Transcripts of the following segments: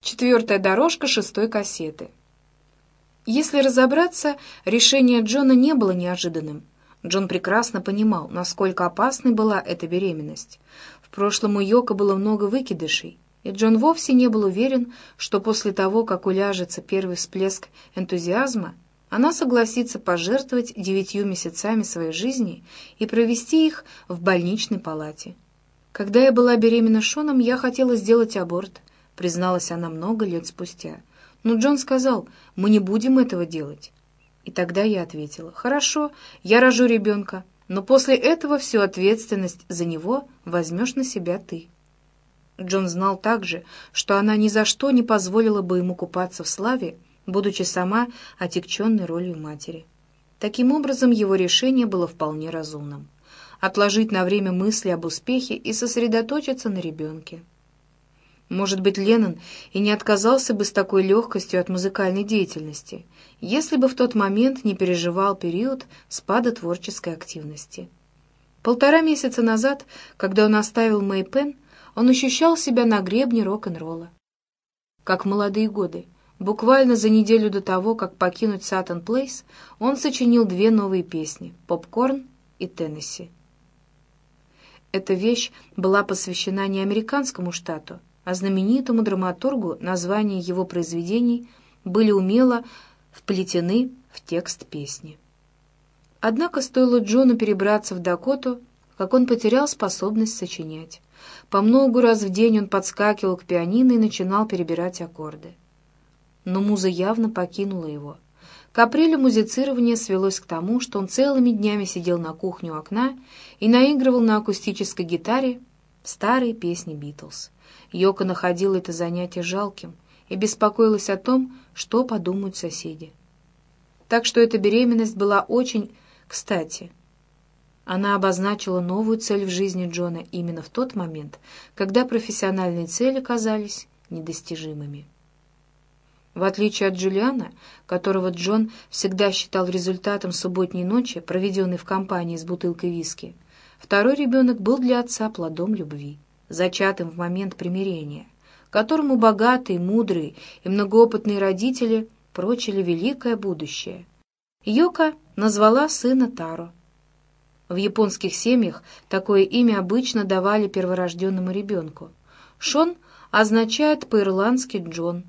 Четвертая дорожка шестой кассеты. Если разобраться, решение Джона не было неожиданным. Джон прекрасно понимал, насколько опасной была эта беременность. В прошлом у Йока было много выкидышей, и Джон вовсе не был уверен, что после того, как уляжется первый всплеск энтузиазма, она согласится пожертвовать девятью месяцами своей жизни и провести их в больничной палате. Когда я была беременна Шоном, я хотела сделать аборт, призналась она много лет спустя. Но Джон сказал, мы не будем этого делать. И тогда я ответила, хорошо, я рожу ребенка, но после этого всю ответственность за него возьмешь на себя ты. Джон знал также, что она ни за что не позволила бы ему купаться в славе, будучи сама отягченной ролью матери. Таким образом, его решение было вполне разумным. Отложить на время мысли об успехе и сосредоточиться на ребенке. Может быть, Леннон и не отказался бы с такой легкостью от музыкальной деятельности, если бы в тот момент не переживал период спада творческой активности. Полтора месяца назад, когда он оставил Мэй Пен, он ощущал себя на гребне рок-н-ролла. Как в молодые годы, буквально за неделю до того, как покинуть Саттон Плейс, он сочинил две новые песни «Попкорн» и «Теннесси». Эта вещь была посвящена не американскому штату, а знаменитому драматургу названия его произведений были умело вплетены в текст песни. Однако стоило Джону перебраться в Дакоту, как он потерял способность сочинять. По многу раз в день он подскакивал к пианино и начинал перебирать аккорды. Но муза явно покинула его. К апрелю музицирование свелось к тому, что он целыми днями сидел на кухне у окна и наигрывал на акустической гитаре старые песни Битлз. Йока находила это занятие жалким и беспокоилась о том, что подумают соседи. Так что эта беременность была очень кстати. Она обозначила новую цель в жизни Джона именно в тот момент, когда профессиональные цели казались недостижимыми. В отличие от Джулиана, которого Джон всегда считал результатом субботней ночи, проведенной в компании с бутылкой виски, второй ребенок был для отца плодом любви зачатым в момент примирения, которому богатые, мудрые и многоопытные родители прочили великое будущее. Йока назвала сына Таро. В японских семьях такое имя обычно давали перворожденному ребенку. Шон означает по-ирландски «Джон».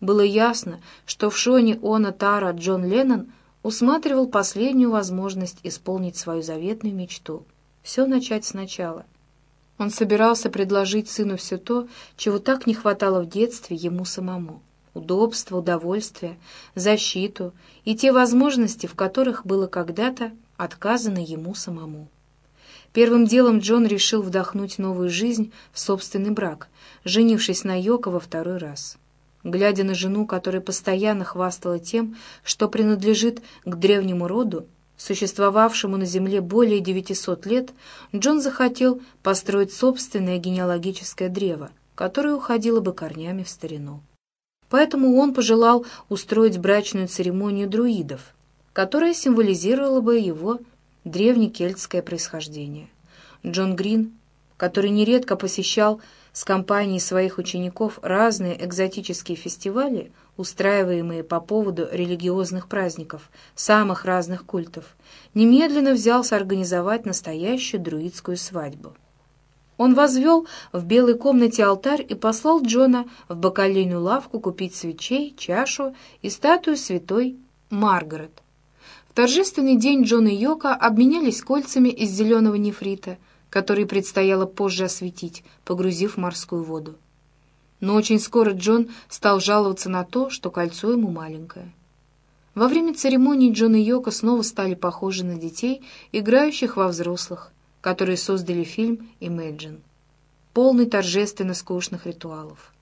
Было ясно, что в Шоне Она Тара Джон Леннон усматривал последнюю возможность исполнить свою заветную мечту. Все начать сначала. Он собирался предложить сыну все то, чего так не хватало в детстве ему самому. Удобство, удовольствие, защиту и те возможности, в которых было когда-то отказано ему самому. Первым делом Джон решил вдохнуть новую жизнь в собственный брак, женившись на Йоко во второй раз. Глядя на жену, которая постоянно хвастала тем, что принадлежит к древнему роду, существовавшему на Земле более 900 лет, Джон захотел построить собственное генеалогическое древо, которое уходило бы корнями в старину. Поэтому он пожелал устроить брачную церемонию друидов, которая символизировала бы его древнекельтское происхождение. Джон Грин, который нередко посещал с компанией своих учеников разные экзотические фестивали, устраиваемые по поводу религиозных праздников самых разных культов, немедленно взялся организовать настоящую друидскую свадьбу. Он возвел в белой комнате алтарь и послал Джона в бакалейную лавку купить свечей, чашу и статую святой Маргарет. В торжественный день Джон и Йока обменялись кольцами из зеленого нефрита, которые предстояло позже осветить, погрузив в морскую воду. Но очень скоро Джон стал жаловаться на то, что кольцо ему маленькое. Во время церемонии Джон и Йока снова стали похожи на детей, играющих во взрослых, которые создали фильм «Imagine», полный торжественно скучных ритуалов.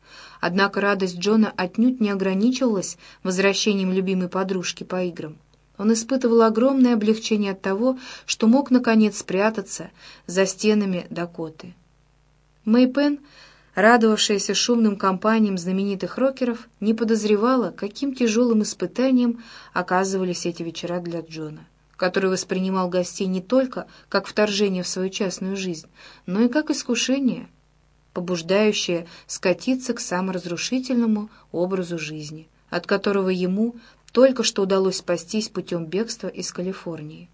Однако радость Джона отнюдь не ограничивалась возвращением любимой подружки по играм. Он испытывал огромное облегчение от того, что мог, наконец, спрятаться за стенами Дакоты. Мэй Пен радовавшаяся шумным компаниям знаменитых рокеров, не подозревала, каким тяжелым испытанием оказывались эти вечера для Джона, который воспринимал гостей не только как вторжение в свою частную жизнь, но и как искушение. побуждающее скатиться к саморазрушительному образу жизни, от которого ему только что удалось спастись путем бегства из Калифорнии.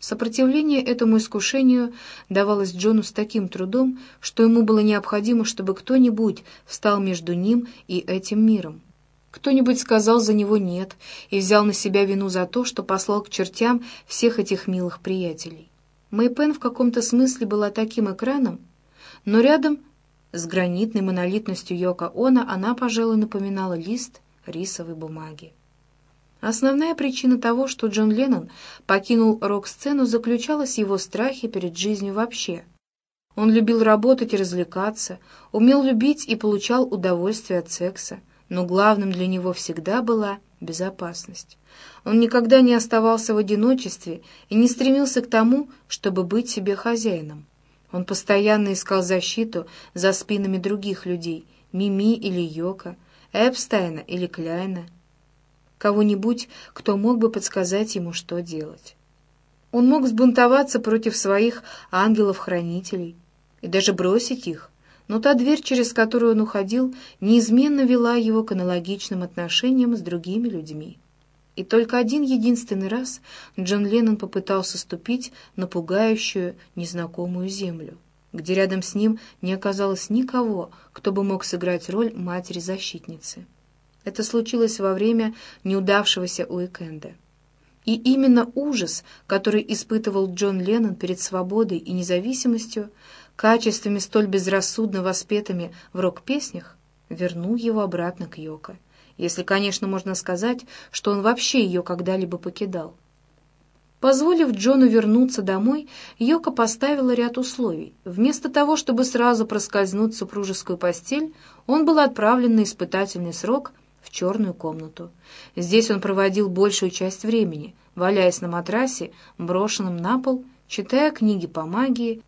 Сопротивление этому искушению давалось Джону с таким трудом, что ему было необходимо, чтобы кто-нибудь встал между ним и этим миром. Кто-нибудь сказал за него «нет» и взял на себя вину за то, что послал к чертям всех этих милых приятелей. Мэй Пен в каком-то смысле была таким экраном, но рядом с гранитной монолитностью Йока Она она, пожалуй, напоминала лист рисовой бумаги. Основная причина того, что Джон Леннон покинул рок-сцену, заключалась в его страхе перед жизнью вообще. Он любил работать и развлекаться, умел любить и получал удовольствие от секса, но главным для него всегда была безопасность. Он никогда не оставался в одиночестве и не стремился к тому, чтобы быть себе хозяином. Он постоянно искал защиту за спинами других людей, Мими или Йока, Эпстайна или Кляйна, кого-нибудь, кто мог бы подсказать ему, что делать. Он мог сбунтоваться против своих ангелов-хранителей и даже бросить их, но та дверь, через которую он уходил, неизменно вела его к аналогичным отношениям с другими людьми. И только один единственный раз Джон Леннон попытался ступить на пугающую, незнакомую землю, где рядом с ним не оказалось никого, кто бы мог сыграть роль матери-защитницы. Это случилось во время неудавшегося уикенда. И именно ужас, который испытывал Джон Леннон перед свободой и независимостью, качествами столь безрассудно воспетыми в рок-песнях, вернул его обратно к Йоко, если, конечно, можно сказать, что он вообще ее когда-либо покидал. Позволив Джону вернуться домой, Йока поставила ряд условий. Вместо того, чтобы сразу проскользнуть в супружескую постель, он был отправлен на испытательный срок черную комнату. Здесь он проводил большую часть времени, валяясь на матрасе, брошенном на пол, читая книги по магии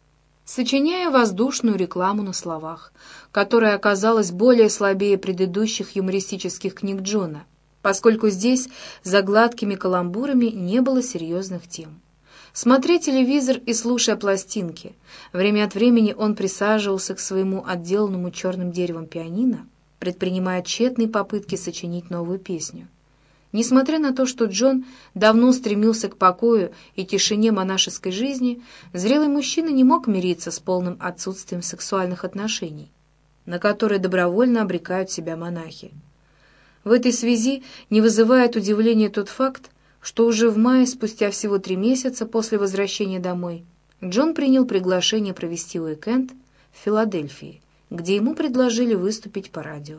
сочиняя воздушную рекламу на словах, которая оказалась более слабее предыдущих юмористических книг Джона, поскольку здесь за гладкими каламбурами не было серьезных тем. Смотря телевизор и слушая пластинки, время от времени он присаживался к своему отделанному черным деревом пианино, предпринимая тщетные попытки сочинить новую песню. Несмотря на то, что Джон давно стремился к покою и тишине монашеской жизни, зрелый мужчина не мог мириться с полным отсутствием сексуальных отношений, на которые добровольно обрекают себя монахи. В этой связи не вызывает удивления тот факт, что уже в мае, спустя всего три месяца после возвращения домой, Джон принял приглашение провести уикенд в Филадельфии, где ему предложили выступить по радио.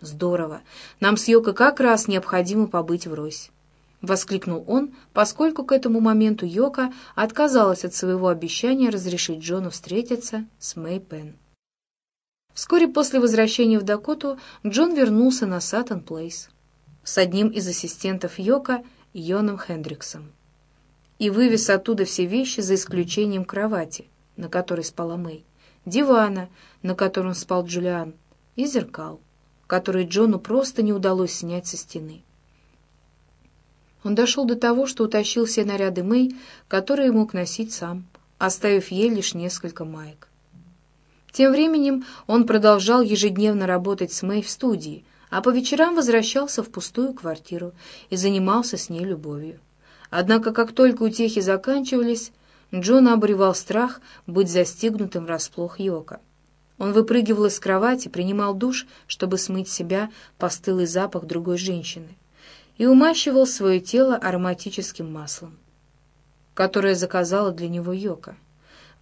«Здорово! Нам с Йоко как раз необходимо побыть врозь!» — воскликнул он, поскольку к этому моменту Йока отказалась от своего обещания разрешить Джону встретиться с Мэй Пен. Вскоре после возвращения в Дакоту Джон вернулся на Саттон Плейс с одним из ассистентов Йока, Йоном Хендриксом, и вывез оттуда все вещи за исключением кровати, на которой спала Мэй, дивана, на котором спал Джулиан, и зеркал который Джону просто не удалось снять со стены. Он дошел до того, что утащил все наряды Мэй, которые мог носить сам, оставив ей лишь несколько маек. Тем временем он продолжал ежедневно работать с Мэй в студии, а по вечерам возвращался в пустую квартиру и занимался с ней любовью. Однако, как только утехи заканчивались, Джона обуревал страх быть застигнутым врасплох Йока. Он выпрыгивал из кровати, принимал душ, чтобы смыть себя постылый запах другой женщины, и умащивал свое тело ароматическим маслом, которое заказала для него Йока.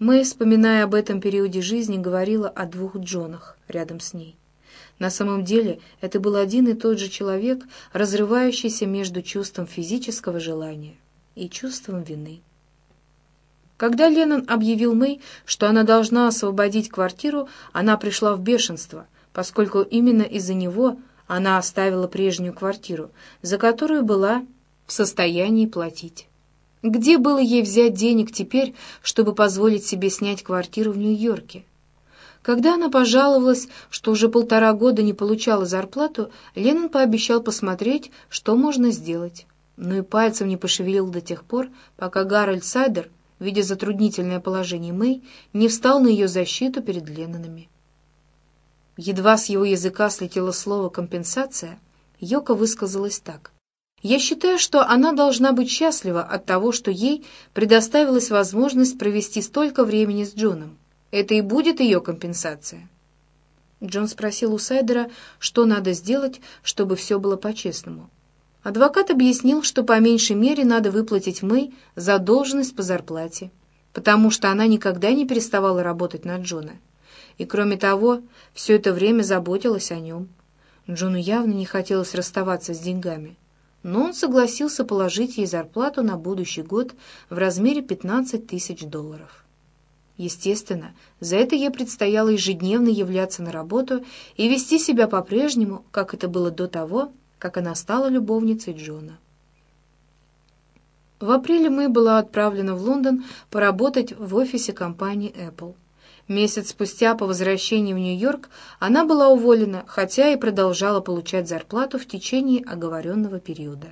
Мэй, вспоминая об этом периоде жизни, говорила о двух Джонах рядом с ней. На самом деле это был один и тот же человек, разрывающийся между чувством физического желания и чувством вины. Когда Леннон объявил Мэй, что она должна освободить квартиру, она пришла в бешенство, поскольку именно из-за него она оставила прежнюю квартиру, за которую была в состоянии платить. Где было ей взять денег теперь, чтобы позволить себе снять квартиру в Нью-Йорке? Когда она пожаловалась, что уже полтора года не получала зарплату, Леннон пообещал посмотреть, что можно сделать. Но и пальцем не пошевелил до тех пор, пока Гарольд Сайдер видя затруднительное положение Мэй, не встал на ее защиту перед Леннонами. Едва с его языка слетело слово «компенсация», Йока высказалась так. «Я считаю, что она должна быть счастлива от того, что ей предоставилась возможность провести столько времени с Джоном. Это и будет ее компенсация». Джон спросил у Сайдера, что надо сделать, чтобы все было по-честному. Адвокат объяснил, что по меньшей мере надо выплатить Мэй задолженность по зарплате, потому что она никогда не переставала работать на Джона. И кроме того, все это время заботилась о нем. Джону явно не хотелось расставаться с деньгами, но он согласился положить ей зарплату на будущий год в размере 15 тысяч долларов. Естественно, за это ей предстояло ежедневно являться на работу и вести себя по-прежнему, как это было до того, как она стала любовницей Джона. В апреле Мэй была отправлена в Лондон поработать в офисе компании Apple. Месяц спустя по возвращении в Нью-Йорк она была уволена, хотя и продолжала получать зарплату в течение оговоренного периода.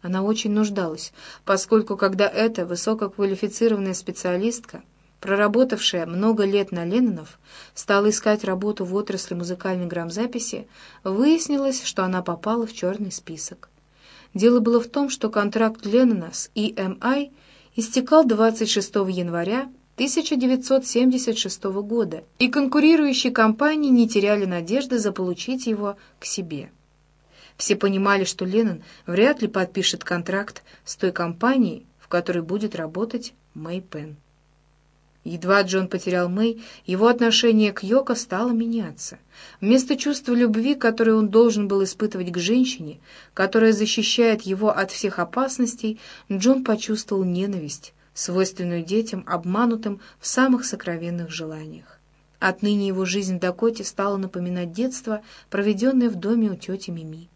Она очень нуждалась, поскольку когда эта высококвалифицированная специалистка, проработавшая много лет на Леннонов, стала искать работу в отрасли музыкальной грамзаписи, выяснилось, что она попала в черный список. Дело было в том, что контракт Леннона с EMI истекал 26 января 1976 года, и конкурирующие компании не теряли надежды заполучить его к себе. Все понимали, что Леннон вряд ли подпишет контракт с той компанией, в которой будет работать Мэй Пен. Едва Джон потерял Мэй, его отношение к Йоко стало меняться. Вместо чувства любви, которое он должен был испытывать к женщине, которая защищает его от всех опасностей, Джон почувствовал ненависть, свойственную детям, обманутым в самых сокровенных желаниях. Отныне его жизнь в Дакоте стала напоминать детство, проведенное в доме у тети Мими.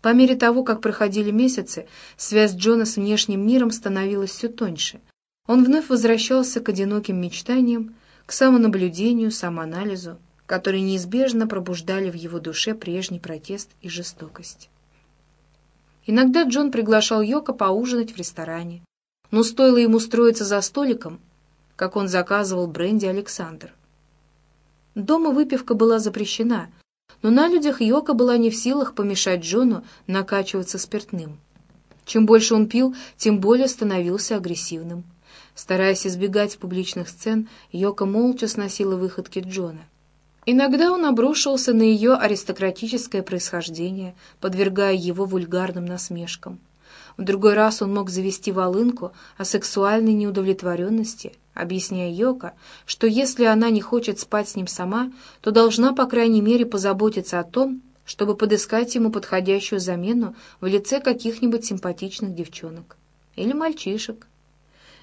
По мере того, как проходили месяцы, связь Джона с внешним миром становилась все тоньше. Он вновь возвращался к одиноким мечтаниям, к самонаблюдению, самоанализу, которые неизбежно пробуждали в его душе прежний протест и жестокость. Иногда Джон приглашал Йока поужинать в ресторане, но стоило ему строиться за столиком, как он заказывал бренди Александр. Дома выпивка была запрещена, но на людях Йока была не в силах помешать Джону накачиваться спиртным. Чем больше он пил, тем более становился агрессивным. Стараясь избегать публичных сцен, Йока молча сносила выходки Джона. Иногда он обрушивался на ее аристократическое происхождение, подвергая его вульгарным насмешкам. В другой раз он мог завести волынку о сексуальной неудовлетворенности, объясняя Йока, что если она не хочет спать с ним сама, то должна, по крайней мере, позаботиться о том, чтобы подыскать ему подходящую замену в лице каких-нибудь симпатичных девчонок или мальчишек.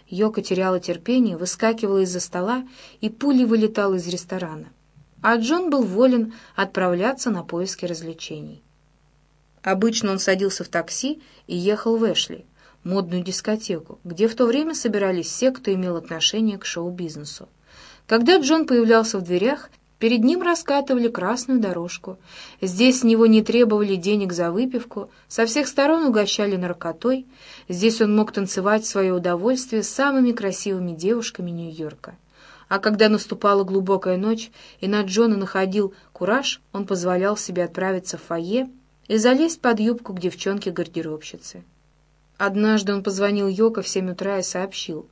Йока теряла терпение, выскакивала из-за стола и пулей вылетала из ресторана. А Джон был волен отправляться на поиски развлечений. Обычно он садился в такси и ехал в Эшли, модную дискотеку, где в то время собирались все, кто имел отношение к шоу-бизнесу. Когда Джон появлялся в дверях, перед ним раскатывали красную дорожку. Здесь с него не требовали денег за выпивку, со всех сторон угощали наркотой. Здесь он мог танцевать в свое удовольствие с самыми красивыми девушками Нью-Йорка. А когда наступала глубокая ночь, и на Джона находил кураж, он позволял себе отправиться в фойе и залезть под юбку к девчонке-гардеробщице. Однажды он позвонил Йоко в семь утра и сообщил.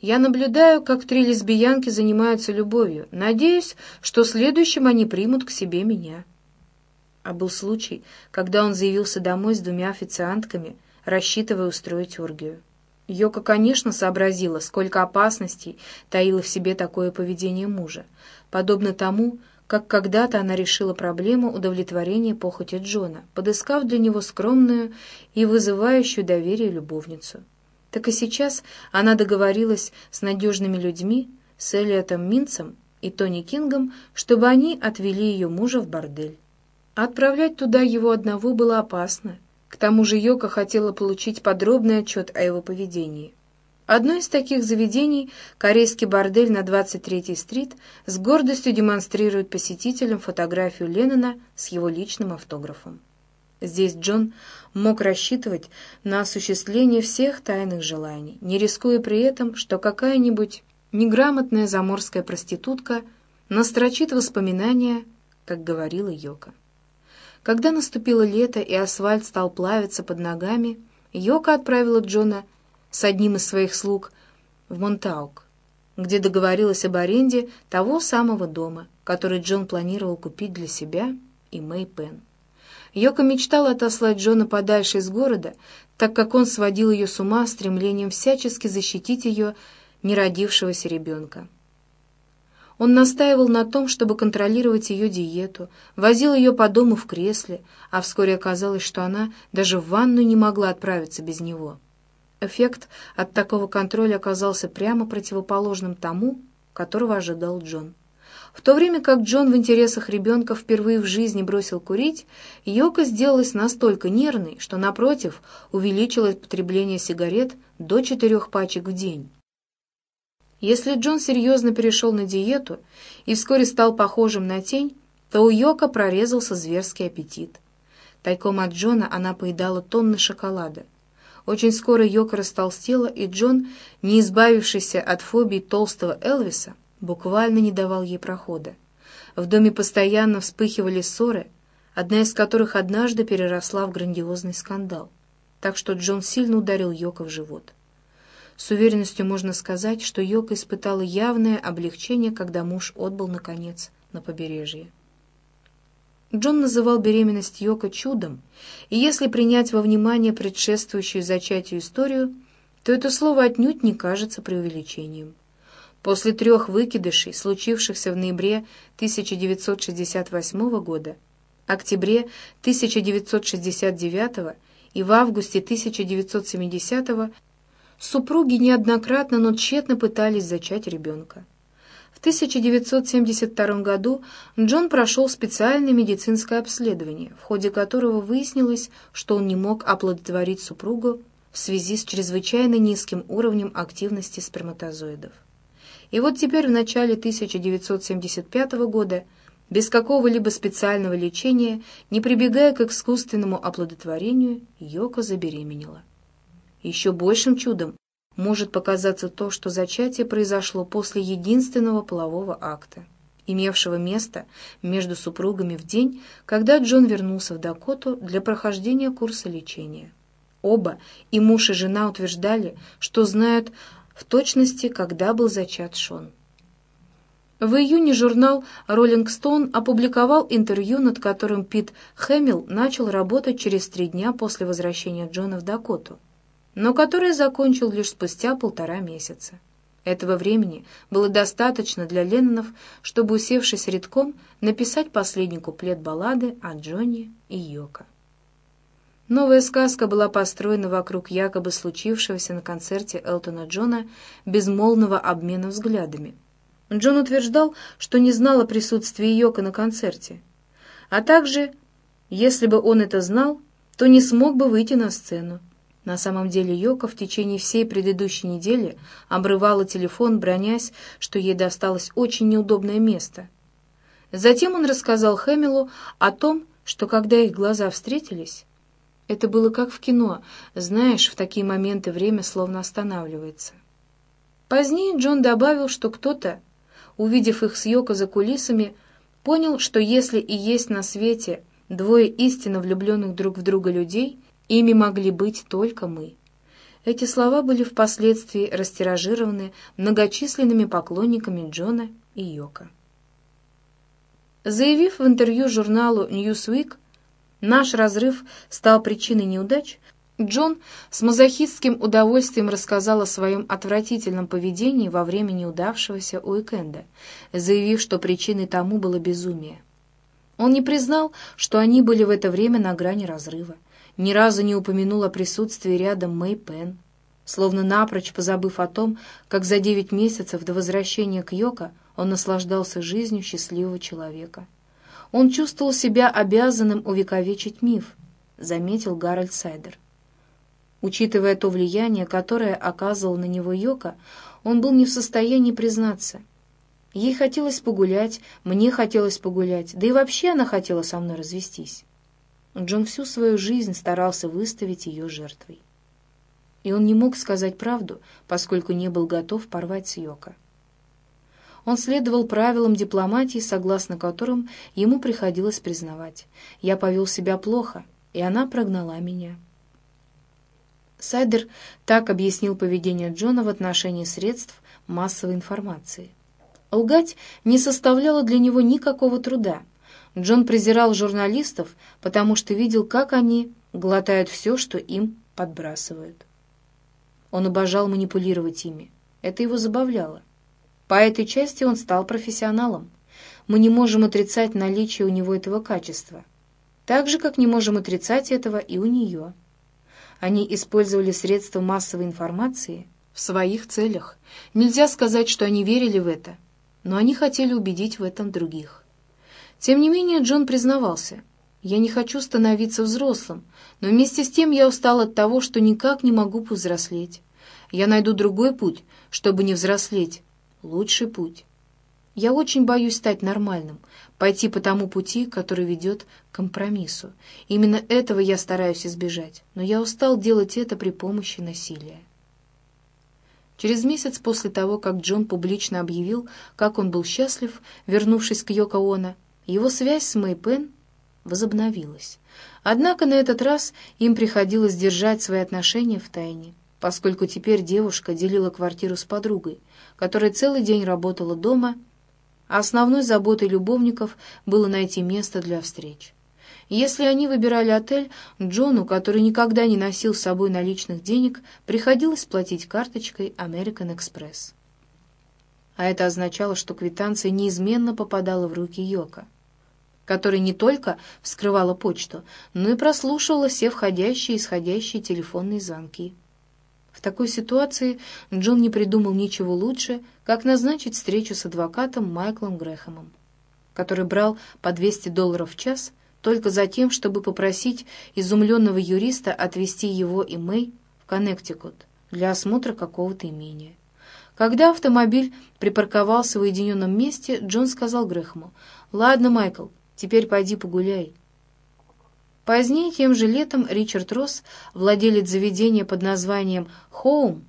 «Я наблюдаю, как три лесбиянки занимаются любовью. Надеюсь, что следующим они примут к себе меня». А был случай, когда он заявился домой с двумя официантками, рассчитывая устроить оргию. Йока, конечно, сообразила, сколько опасностей таило в себе такое поведение мужа, подобно тому, как когда-то она решила проблему удовлетворения похоти Джона, подыскав для него скромную и вызывающую доверие любовницу. Так и сейчас она договорилась с надежными людьми, с Элиотом Минцем и Тони Кингом, чтобы они отвели ее мужа в бордель. Отправлять туда его одного было опасно. К тому же Йока хотела получить подробный отчет о его поведении. Одно из таких заведений, корейский бордель на 23-й стрит, с гордостью демонстрирует посетителям фотографию Леннона с его личным автографом. Здесь Джон мог рассчитывать на осуществление всех тайных желаний, не рискуя при этом, что какая-нибудь неграмотная заморская проститутка настрочит воспоминания, как говорила Йока. Когда наступило лето и асфальт стал плавиться под ногами, Йока отправила Джона с одним из своих слуг в Монтаук, где договорилась об аренде того самого дома, который Джон планировал купить для себя и Мэй Пен. Йока мечтала отослать Джона подальше из города, так как он сводил ее с ума стремлением всячески защитить ее неродившегося ребенка. Он настаивал на том, чтобы контролировать ее диету, возил ее по дому в кресле, а вскоре оказалось, что она даже в ванную не могла отправиться без него. Эффект от такого контроля оказался прямо противоположным тому, которого ожидал Джон. В то время как Джон в интересах ребенка впервые в жизни бросил курить, Йока сделалась настолько нервной, что, напротив, увеличила потребление сигарет до четырех пачек в день. Если Джон серьезно перешел на диету и вскоре стал похожим на тень, то у Йока прорезался зверский аппетит. Тайком от Джона она поедала тонны шоколада. Очень скоро Йока растолстела, и Джон, не избавившийся от фобии толстого Элвиса, буквально не давал ей прохода. В доме постоянно вспыхивали ссоры, одна из которых однажды переросла в грандиозный скандал, так что Джон сильно ударил Йока в живот. С уверенностью можно сказать, что Йока испытала явное облегчение, когда муж отбыл, наконец, на побережье. Джон называл беременность Йока чудом, и если принять во внимание предшествующую зачатию историю, то это слово отнюдь не кажется преувеличением. После трех выкидышей, случившихся в ноябре 1968 года, октябре 1969 и в августе 1970 супруги неоднократно, но тщетно пытались зачать ребенка. В 1972 году Джон прошел специальное медицинское обследование, в ходе которого выяснилось, что он не мог оплодотворить супругу в связи с чрезвычайно низким уровнем активности сперматозоидов. И вот теперь в начале 1975 года, без какого-либо специального лечения, не прибегая к искусственному оплодотворению, Йоко забеременела. Еще большим чудом может показаться то, что зачатие произошло после единственного полового акта, имевшего место между супругами в день, когда Джон вернулся в Дакоту для прохождения курса лечения. Оба, и муж, и жена утверждали, что знают в точности, когда был зачат Шон. В июне журнал «Роллинг Стоун» опубликовал интервью, над которым Пит Хэмилл начал работать через три дня после возвращения Джона в Дакоту, но которое закончил лишь спустя полтора месяца. Этого времени было достаточно для Леннонов, чтобы, усевшись редком, написать последний куплет баллады о Джонни и Йоко. Новая сказка была построена вокруг якобы случившегося на концерте Элтона Джона безмолвного обмена взглядами. Джон утверждал, что не знал о присутствии Йока на концерте, а также, если бы он это знал, то не смог бы выйти на сцену. На самом деле Йока в течение всей предыдущей недели обрывала телефон, бронясь, что ей досталось очень неудобное место. Затем он рассказал Хэмилу о том, что когда их глаза встретились, это было как в кино, знаешь, в такие моменты время словно останавливается. Позднее Джон добавил, что кто-то, увидев их с Йоко за кулисами, понял, что если и есть на свете двое истинно влюбленных друг в друга людей, ими могли быть только мы. Эти слова были впоследствии растиражированы многочисленными поклонниками Джона и Йока. Заявив в интервью журналу Newsweek, Наш разрыв стал причиной неудач. Джон с мазохистским удовольствием рассказал о своем отвратительном поведении во время неудавшегося уикенда, заявив, что причиной тому было безумие. Он не признал, что они были в это время на грани разрыва, ни разу не упомянул о присутствии рядом Мэй Пен, словно напрочь позабыв о том, как за девять месяцев до возвращения к Йоко он наслаждался жизнью счастливого человека. Он чувствовал себя обязанным увековечить миф, заметил Гарольд Сайдер. Учитывая то влияние, которое оказывал на него Йока, он был не в состоянии признаться. Ей хотелось погулять, мне хотелось погулять, да и вообще она хотела со мной развестись. Джон всю свою жизнь старался выставить ее жертвой. И он не мог сказать правду, поскольку не был готов порвать с Йоко. Он следовал правилам дипломатии, согласно которым ему приходилось признавать. «Я повел себя плохо, и она прогнала меня». Сайдер так объяснил поведение Джона в отношении средств массовой информации. Лгать не составляло для него никакого труда. Джон презирал журналистов, потому что видел, как они глотают все, что им подбрасывают. Он обожал манипулировать ими. Это его забавляло. По этой части он стал профессионалом. Мы не можем отрицать наличие у него этого качества. Так же, как не можем отрицать этого и у нее. Они использовали средства массовой информации в своих целях. Нельзя сказать, что они верили в это, но они хотели убедить в этом других. Тем не менее, Джон признавался, «Я не хочу становиться взрослым, но вместе с тем я устал от того, что никак не могу повзрослеть. Я найду другой путь, чтобы не взрослеть, лучший путь. Я очень боюсь стать нормальным, пойти по тому пути, который ведет к компромиссу. Именно этого я стараюсь избежать, но я устал делать это при помощи насилия. Через месяц после того, как Джон публично объявил, как он был счастлив, вернувшись к Йоко Оно, его связь с Мэй Пен возобновилась. Однако на этот раз им приходилось держать свои отношения в тайне, поскольку теперь девушка делила квартиру с подругой, которая целый день работала дома а основной заботой любовников было найти место для встреч. Если они выбирали отель, Джону, который никогда не носил с собой наличных денег, приходилось платить карточкой American Express. А это означало, что квитанция неизменно попадала в руки Йока, которая не только вскрывала почту, но и прослушивала все входящие и исходящие телефонные звонки. В такой ситуации Джон не придумал ничего лучше, как назначить встречу с адвокатом Майклом Грэхэмом, который брал по 200 долларов в час только за тем, чтобы попросить изумленного юриста отвезти его и Мэй в Коннектикут для осмотра какого-то имения. Когда автомобиль припарковался в уединенном месте, Джон сказал Грэхэму, «Ладно, Майкл, теперь пойди погуляй. Позднее, тем же летом, Ричард Росс, владелец заведения под названием «Хоум»,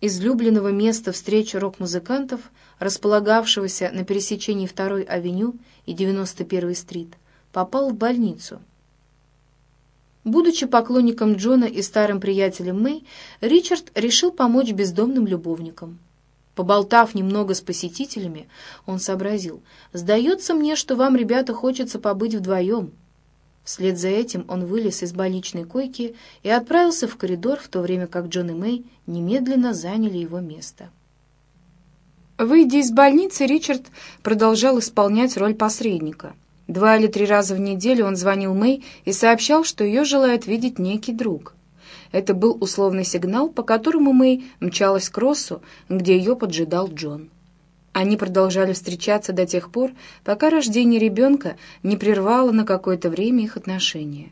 излюбленного места встреч рок-музыкантов, располагавшегося на пересечении 2-й авеню и 91-й стрит, попал в больницу. Будучи поклонником Джона и старым приятелем Мэй, Ричард решил помочь бездомным любовникам. Поболтав немного с посетителями, он сообразил, «Сдается мне, что вам, ребята, хочется побыть вдвоем». Вслед за этим он вылез из больничной койки и отправился в коридор, в то время как Джон и Мэй немедленно заняли его место. Выйдя из больницы, Ричард продолжал исполнять роль посредника. Два или три раза в неделю он звонил Мэй и сообщал, что ее желает видеть некий друг. Это был условный сигнал, по которому Мэй мчалась к Россу, где ее поджидал Джон. Они продолжали встречаться до тех пор, пока рождение ребенка не прервало на какое-то время их отношения.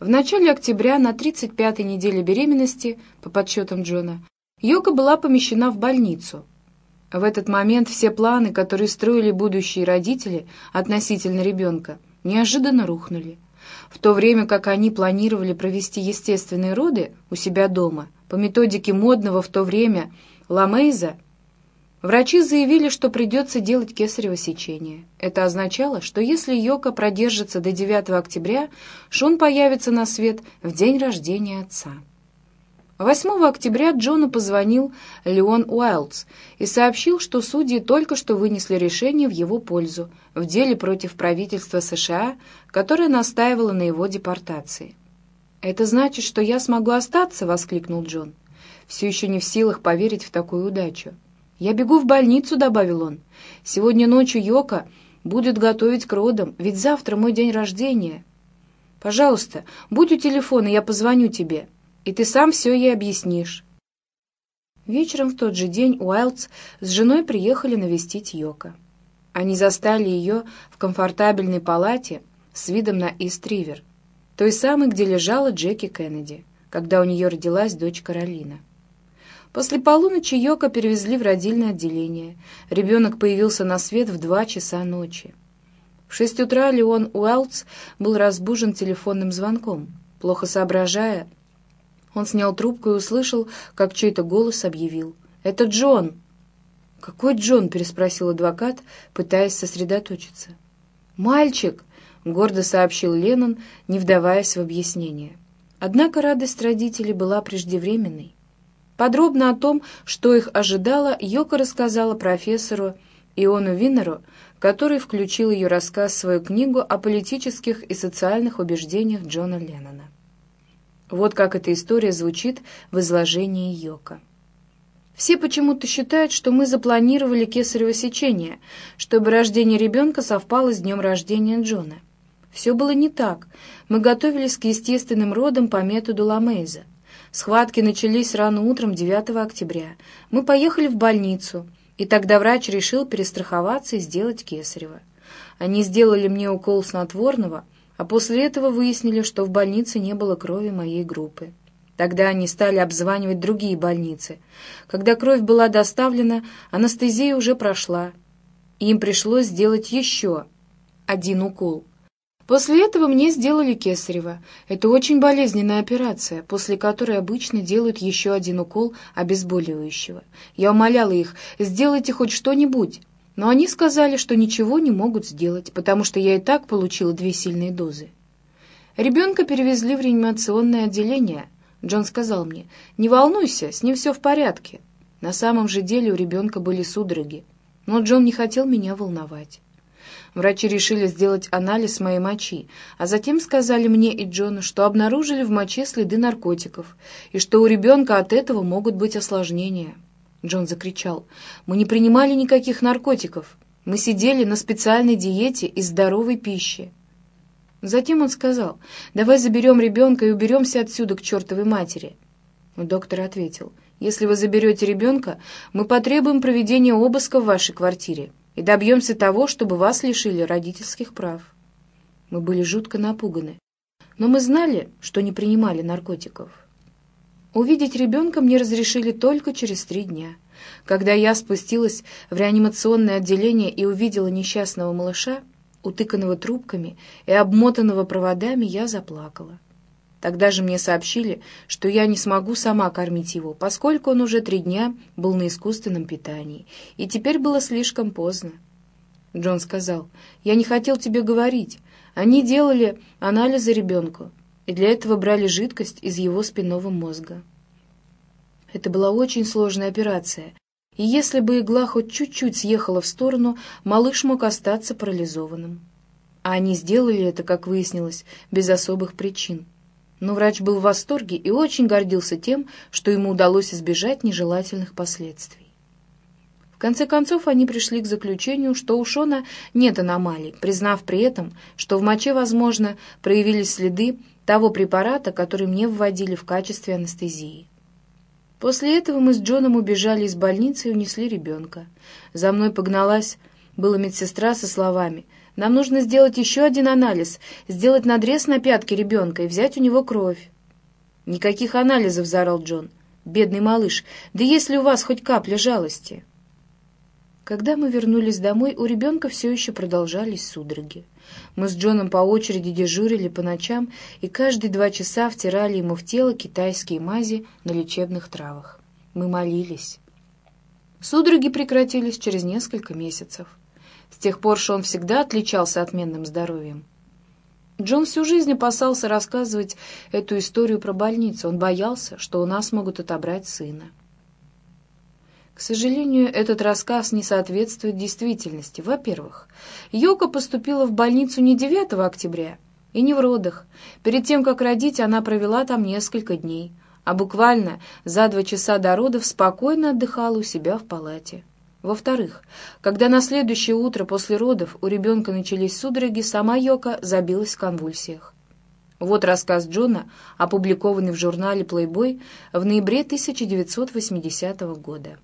В начале октября, на 35-й неделе беременности, по подсчетам Джона, Йока была помещена в больницу. В этот момент все планы, которые строили будущие родители относительно ребенка, неожиданно рухнули. В то время как они планировали провести естественные роды у себя дома, по методике модного в то время Ламейза, Врачи заявили, что придется делать кесарево сечение. Это означало, что если Йока продержится до 9 октября, Шон появится на свет в день рождения отца. 8 октября Джону позвонил Леон Уайлдс и сообщил, что судьи только что вынесли решение в его пользу в деле против правительства США, которое настаивало на его депортации. «Это значит, что я смогу остаться?» — воскликнул Джон, все еще не в силах поверить в такую удачу. «Я бегу в больницу», — добавил он. «Сегодня ночью Йока будет готовить к родам, ведь завтра мой день рождения. Пожалуйста, будь у телефона, я позвоню тебе, и ты сам все ей объяснишь». Вечером в тот же день Уайлдс с женой приехали навестить Йока. Они застали ее в комфортабельной палате с видом на Ист-Ривер, той самой, где лежала Джеки Кеннеди, когда у нее родилась дочь Каролина. После полуночи Йока перевезли в родильное отделение. Ребенок появился на свет в два часа ночи. В шесть утра Леон Уэлтс был разбужен телефонным звонком. Плохо соображая, он снял трубку и услышал, как чей-то голос объявил. «Это Джон!» «Какой Джон?» — переспросил адвокат, пытаясь сосредоточиться. «Мальчик!» — гордо сообщил Леннон, не вдаваясь в объяснение. Однако радость родителей была преждевременной. Подробно о том, что их ожидало, Йока рассказала профессору Иону Виннеру, который включил ее рассказ в свою книгу о политических и социальных убеждениях Джона Леннона. Вот как эта история звучит в изложении Йока. Все почему-то считают, что мы запланировали кесарево сечение, чтобы рождение ребенка совпало с днем рождения Джона. Все было не так. Мы готовились к естественным родам по методу Ламейза. Схватки начались рано утром 9 октября. Мы поехали в больницу, и тогда врач решил перестраховаться и сделать кесарево. Они сделали мне укол снотворного, а после этого выяснили, что в больнице не было крови моей группы. Тогда они стали обзванивать другие больницы. Когда кровь была доставлена, анестезия уже прошла. Им пришлось сделать еще один укол. После этого мне сделали кесарево. Это очень болезненная операция, после которой обычно делают еще один укол обезболивающего. Я умоляла их, сделайте хоть что-нибудь. Но они сказали, что ничего не могут сделать, потому что я и так получила две сильные дозы. Ребенка перевезли в реанимационное отделение. Джон сказал мне, «Не волнуйся, с ним все в порядке». На самом же деле у ребенка были судороги. Но Джон не хотел меня волновать. Врачи решили сделать анализ моей мочи, а затем сказали мне и Джону, что обнаружили в моче следы наркотиков, и что у ребенка от этого могут быть осложнения. Джон закричал. «Мы не принимали никаких наркотиков. Мы сидели на специальной диете из здоровой пищи». Затем он сказал, «Давай заберем ребенка и уберемся отсюда к чертовой матери». Доктор ответил, «Если вы заберете ребенка, мы потребуем проведения обыска в вашей квартире и добьемся того, чтобы вас лишили родительских прав. Мы были жутко напуганы, но мы знали, что не принимали наркотиков. Увидеть ребенка мне разрешили только через три дня. Когда я спустилась в реанимационное отделение и увидела несчастного малыша, утыканного трубками и обмотанного проводами, я заплакала. Тогда же мне сообщили, что я не смогу сама кормить его, поскольку он уже три дня был на искусственном питании, и теперь было слишком поздно. Джон сказал, «Я не хотел тебе говорить. Они делали анализы ребенку, и для этого брали жидкость из его спинного мозга. Это была очень сложная операция, и если бы игла хоть чуть-чуть съехала в сторону, малыш мог остаться парализованным. А они сделали это, как выяснилось, без особых причин. Но врач был в восторге и очень гордился тем, что ему удалось избежать нежелательных последствий. В конце концов, они пришли к заключению, что у Шона нет аномалий, признав при этом, что в моче, возможно, проявились следы того препарата, который мне вводили в качестве анестезии. После этого мы с Джоном убежали из больницы и унесли ребенка. За мной погналась была медсестра со словами нам нужно сделать еще один анализ, сделать надрез на пятке ребенка и взять у него кровь. «Никаких анализов», — заорал Джон. «Бедный малыш, да есть ли у вас хоть капля жалости?» Когда мы вернулись домой, у ребенка все еще продолжались судороги. Мы с Джоном по очереди дежурили по ночам и каждые два часа втирали ему в тело китайские мази на лечебных травах. Мы молились. Судороги прекратились через несколько месяцев. С тех пор Шон всегда отличался отменным здоровьем. Джон всю жизнь опасался рассказывать эту историю про больницу. Он боялся, что у нас могут отобрать сына. К сожалению, этот рассказ не соответствует действительности. Во-первых, Йока поступила в больницу не 9 октября и не в родах. Перед тем, как родить, она провела там несколько дней, а буквально за два часа до родов спокойно отдыхала у себя в палате. Во-вторых, когда на следующее утро после родов у ребенка начались судороги, сама Йока забилась в конвульсиях. Вот рассказ Джона, опубликованный в журнале Playboy в ноябре 1980 года.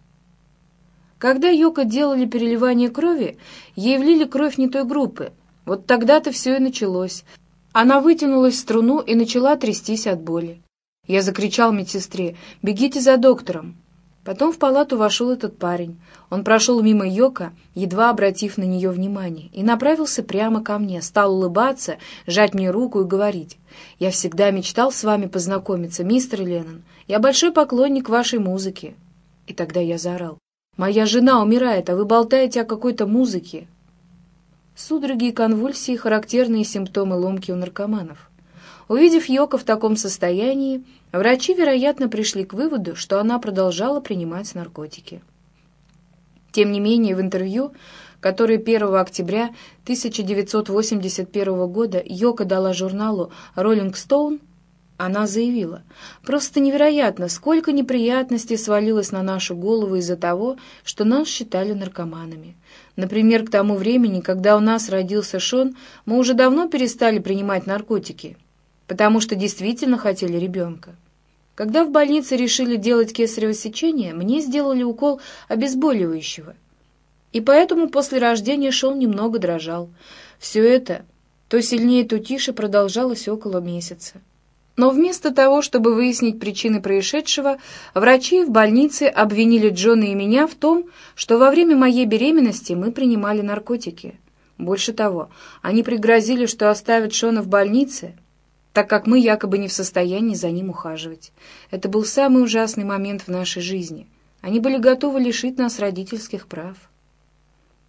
Когда Йока делали переливание крови, ей влили кровь не той группы. Вот тогда-то все и началось. Она вытянулась в струну и начала трястись от боли. Я закричал медсестре «Бегите за доктором!» Потом в палату вошел этот парень. Он прошел мимо Йока, едва обратив на нее внимание, и направился прямо ко мне, стал улыбаться, жать мне руку и говорить. «Я всегда мечтал с вами познакомиться, мистер Леннон. Я большой поклонник вашей музыки». И тогда я заорал. Моя жена умирает, а вы болтаете о какой-то музыке. Судороги и конвульсии — характерные симптомы ломки у наркоманов. Увидев Йоко в таком состоянии, врачи, вероятно, пришли к выводу, что она продолжала принимать наркотики. Тем не менее, в интервью, которое 1 октября 1981 года Йоко дала журналу «Роллинг Стоун», она заявила, «Просто невероятно, сколько неприятностей свалилось на нашу голову из-за того, что нас считали наркоманами. Например, к тому времени, когда у нас родился Шон, мы уже давно перестали принимать наркотики, потому что действительно хотели ребенка. Когда в больнице решили делать кесарево сечение, мне сделали укол обезболивающего. И поэтому после рождения Шон немного дрожал. Все это то сильнее, то тише продолжалось около месяца. Но вместо того, чтобы выяснить причины происшедшего, врачи в больнице обвинили Джона и меня в том, что во время моей беременности мы принимали наркотики. Больше того, они пригрозили, что оставят Шона в больнице, так как мы якобы не в состоянии за ним ухаживать. Это был самый ужасный момент в нашей жизни. Они были готовы лишить нас родительских прав.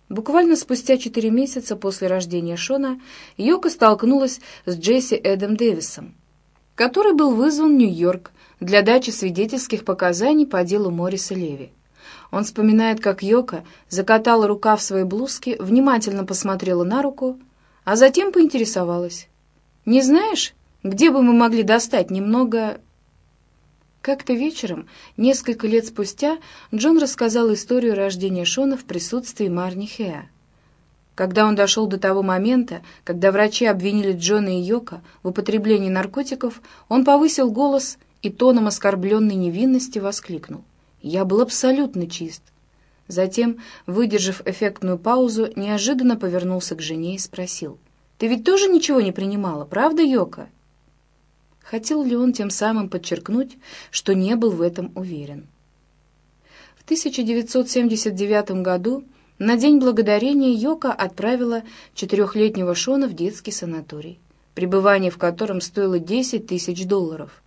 Буквально спустя четыре месяца после рождения Шона Йока столкнулась с Джесси Эдом Дэвисом, который был вызван в Нью-Йорк для дачи свидетельских показаний по делу Мориса Леви. Он вспоминает, как Йока закатала рука в своей блузке, внимательно посмотрела на руку, а затем поинтересовалась. «Не знаешь, где бы мы могли достать немного...» Как-то вечером, несколько лет спустя, Джон рассказал историю рождения Шона в присутствии Марни Хеа. Когда он дошел до того момента, когда врачи обвинили Джона и Йока в употреблении наркотиков, он повысил голос и тоном оскорбленной невинности воскликнул. «Я был абсолютно чист». Затем, выдержав эффектную паузу, неожиданно повернулся к жене и спросил. «Ты ведь тоже ничего не принимала, правда, Йока?» Хотел ли он тем самым подчеркнуть, что не был в этом уверен? В 1979 году на День Благодарения Йока отправила четырехлетнего Шона в детский санаторий, пребывание в котором стоило 10 тысяч долларов,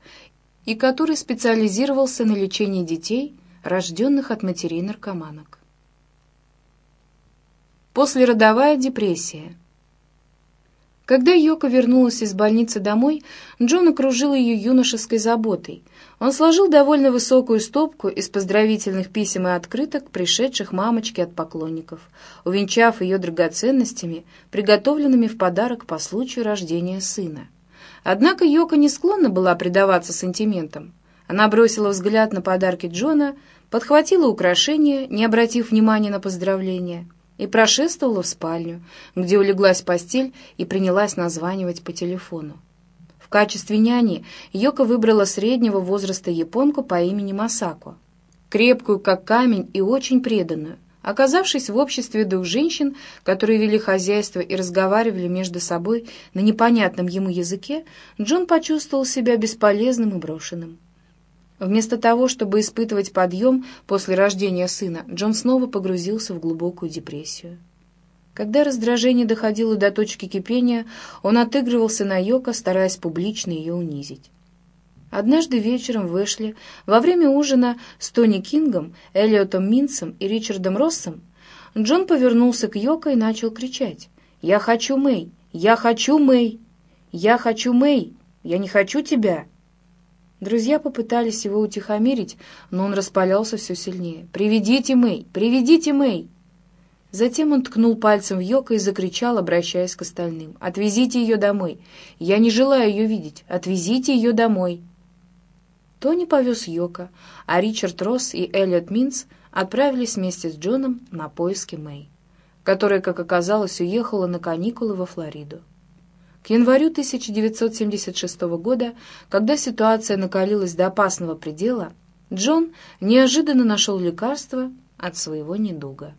и который специализировался на лечении детей, рожденных от матерей-наркоманок. Послеродовая депрессия – когда Йока вернулась из больницы домой, Джон окружил ее юношеской заботой. Он сложил довольно высокую стопку из поздравительных писем и открыток, пришедших мамочке от поклонников, увенчав ее драгоценностями, приготовленными в подарок по случаю рождения сына. Однако Йока не склонна была предаваться сантиментам. Она бросила взгляд на подарки Джона, подхватила украшения, не обратив внимания на поздравления — и прошествовала в спальню, где улеглась в постель и принялась названивать по телефону. В качестве няни Йока выбрала среднего возраста японку по имени Масако, крепкую как камень и очень преданную. Оказавшись в обществе двух женщин, которые вели хозяйство и разговаривали между собой на непонятном ему языке, Джон почувствовал себя бесполезным и брошенным. Вместо того, чтобы испытывать подъем после рождения сына, Джон снова погрузился в глубокую депрессию. Когда раздражение доходило до точки кипения, он отыгрывался на Йоко, стараясь публично ее унизить. Однажды вечером в Эшли, во время ужина с Тони Кингом, Эллиотом Минсом и Ричардом Россом, Джон повернулся к Йоко и начал кричать. «Я хочу Мэй! Я хочу Мэй! Я хочу Мэй! Я не хочу тебя!» Друзья попытались его утихомирить, но он распалялся все сильнее. «Приведите Мэй! Приведите Мэй!» Затем он ткнул пальцем в Йока и закричал, обращаясь к остальным. «Отвезите ее домой! Я не желаю ее видеть! Отвезите ее домой!» Тони повез Йока, а Ричард Росс и Эллиот Минц отправились вместе с Джоном на поиски Мэй, которая, как оказалось, уехала на каникулы во Флориду. К январю 1976 года, когда ситуация накалилась до опасного предела, Джон неожиданно нашел лекарство от своего недуга.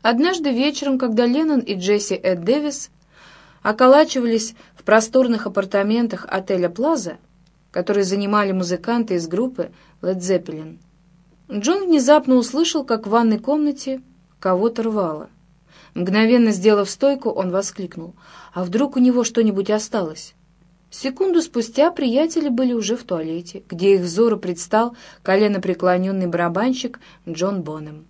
Однажды вечером, когда Леннон и Джесси Эд Дэвис околачивались в просторных апартаментах отеля «Плаза», которые занимали музыканты из группы Led Zeppelin, Джон внезапно услышал, как в ванной комнате кого-то рвало. Мгновенно сделав стойку, он воскликнул. «А вдруг у него что-нибудь осталось?» Секунду спустя приятели были уже в туалете, где их взору предстал коленопреклоненный барабанщик Джон Бонем.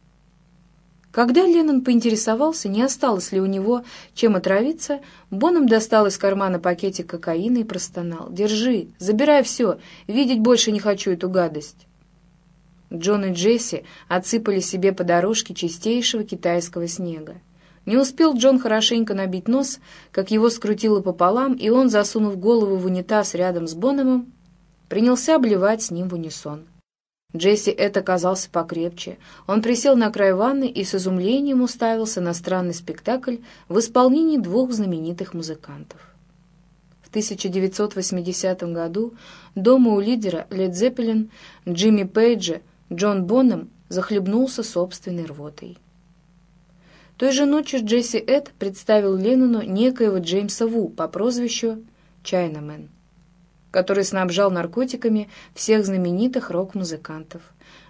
Когда Леннон поинтересовался, не осталось ли у него чем отравиться, Боном достал из кармана пакетик кокаина и простонал. «Держи, забирай все, видеть больше не хочу эту гадость». Джон и Джесси отсыпали себе по дорожке чистейшего китайского снега. Не успел Джон хорошенько набить нос, как его скрутило пополам, и он, засунув голову в унитаз рядом с Бономом, принялся обливать с ним в унисон. Джесси это казался покрепче. Он присел на край ванны и с изумлением уставился на странный спектакль в исполнении двух знаменитых музыкантов. В 1980 году дома у лидера Лед Зеппелин Джимми Пейджа Джон Боннем захлебнулся собственной рвотой. Той же ночью Джесси Эд представил Леннону некоего Джеймса Ву по прозвищу Чайнамен, который снабжал наркотиками всех знаменитых рок-музыкантов.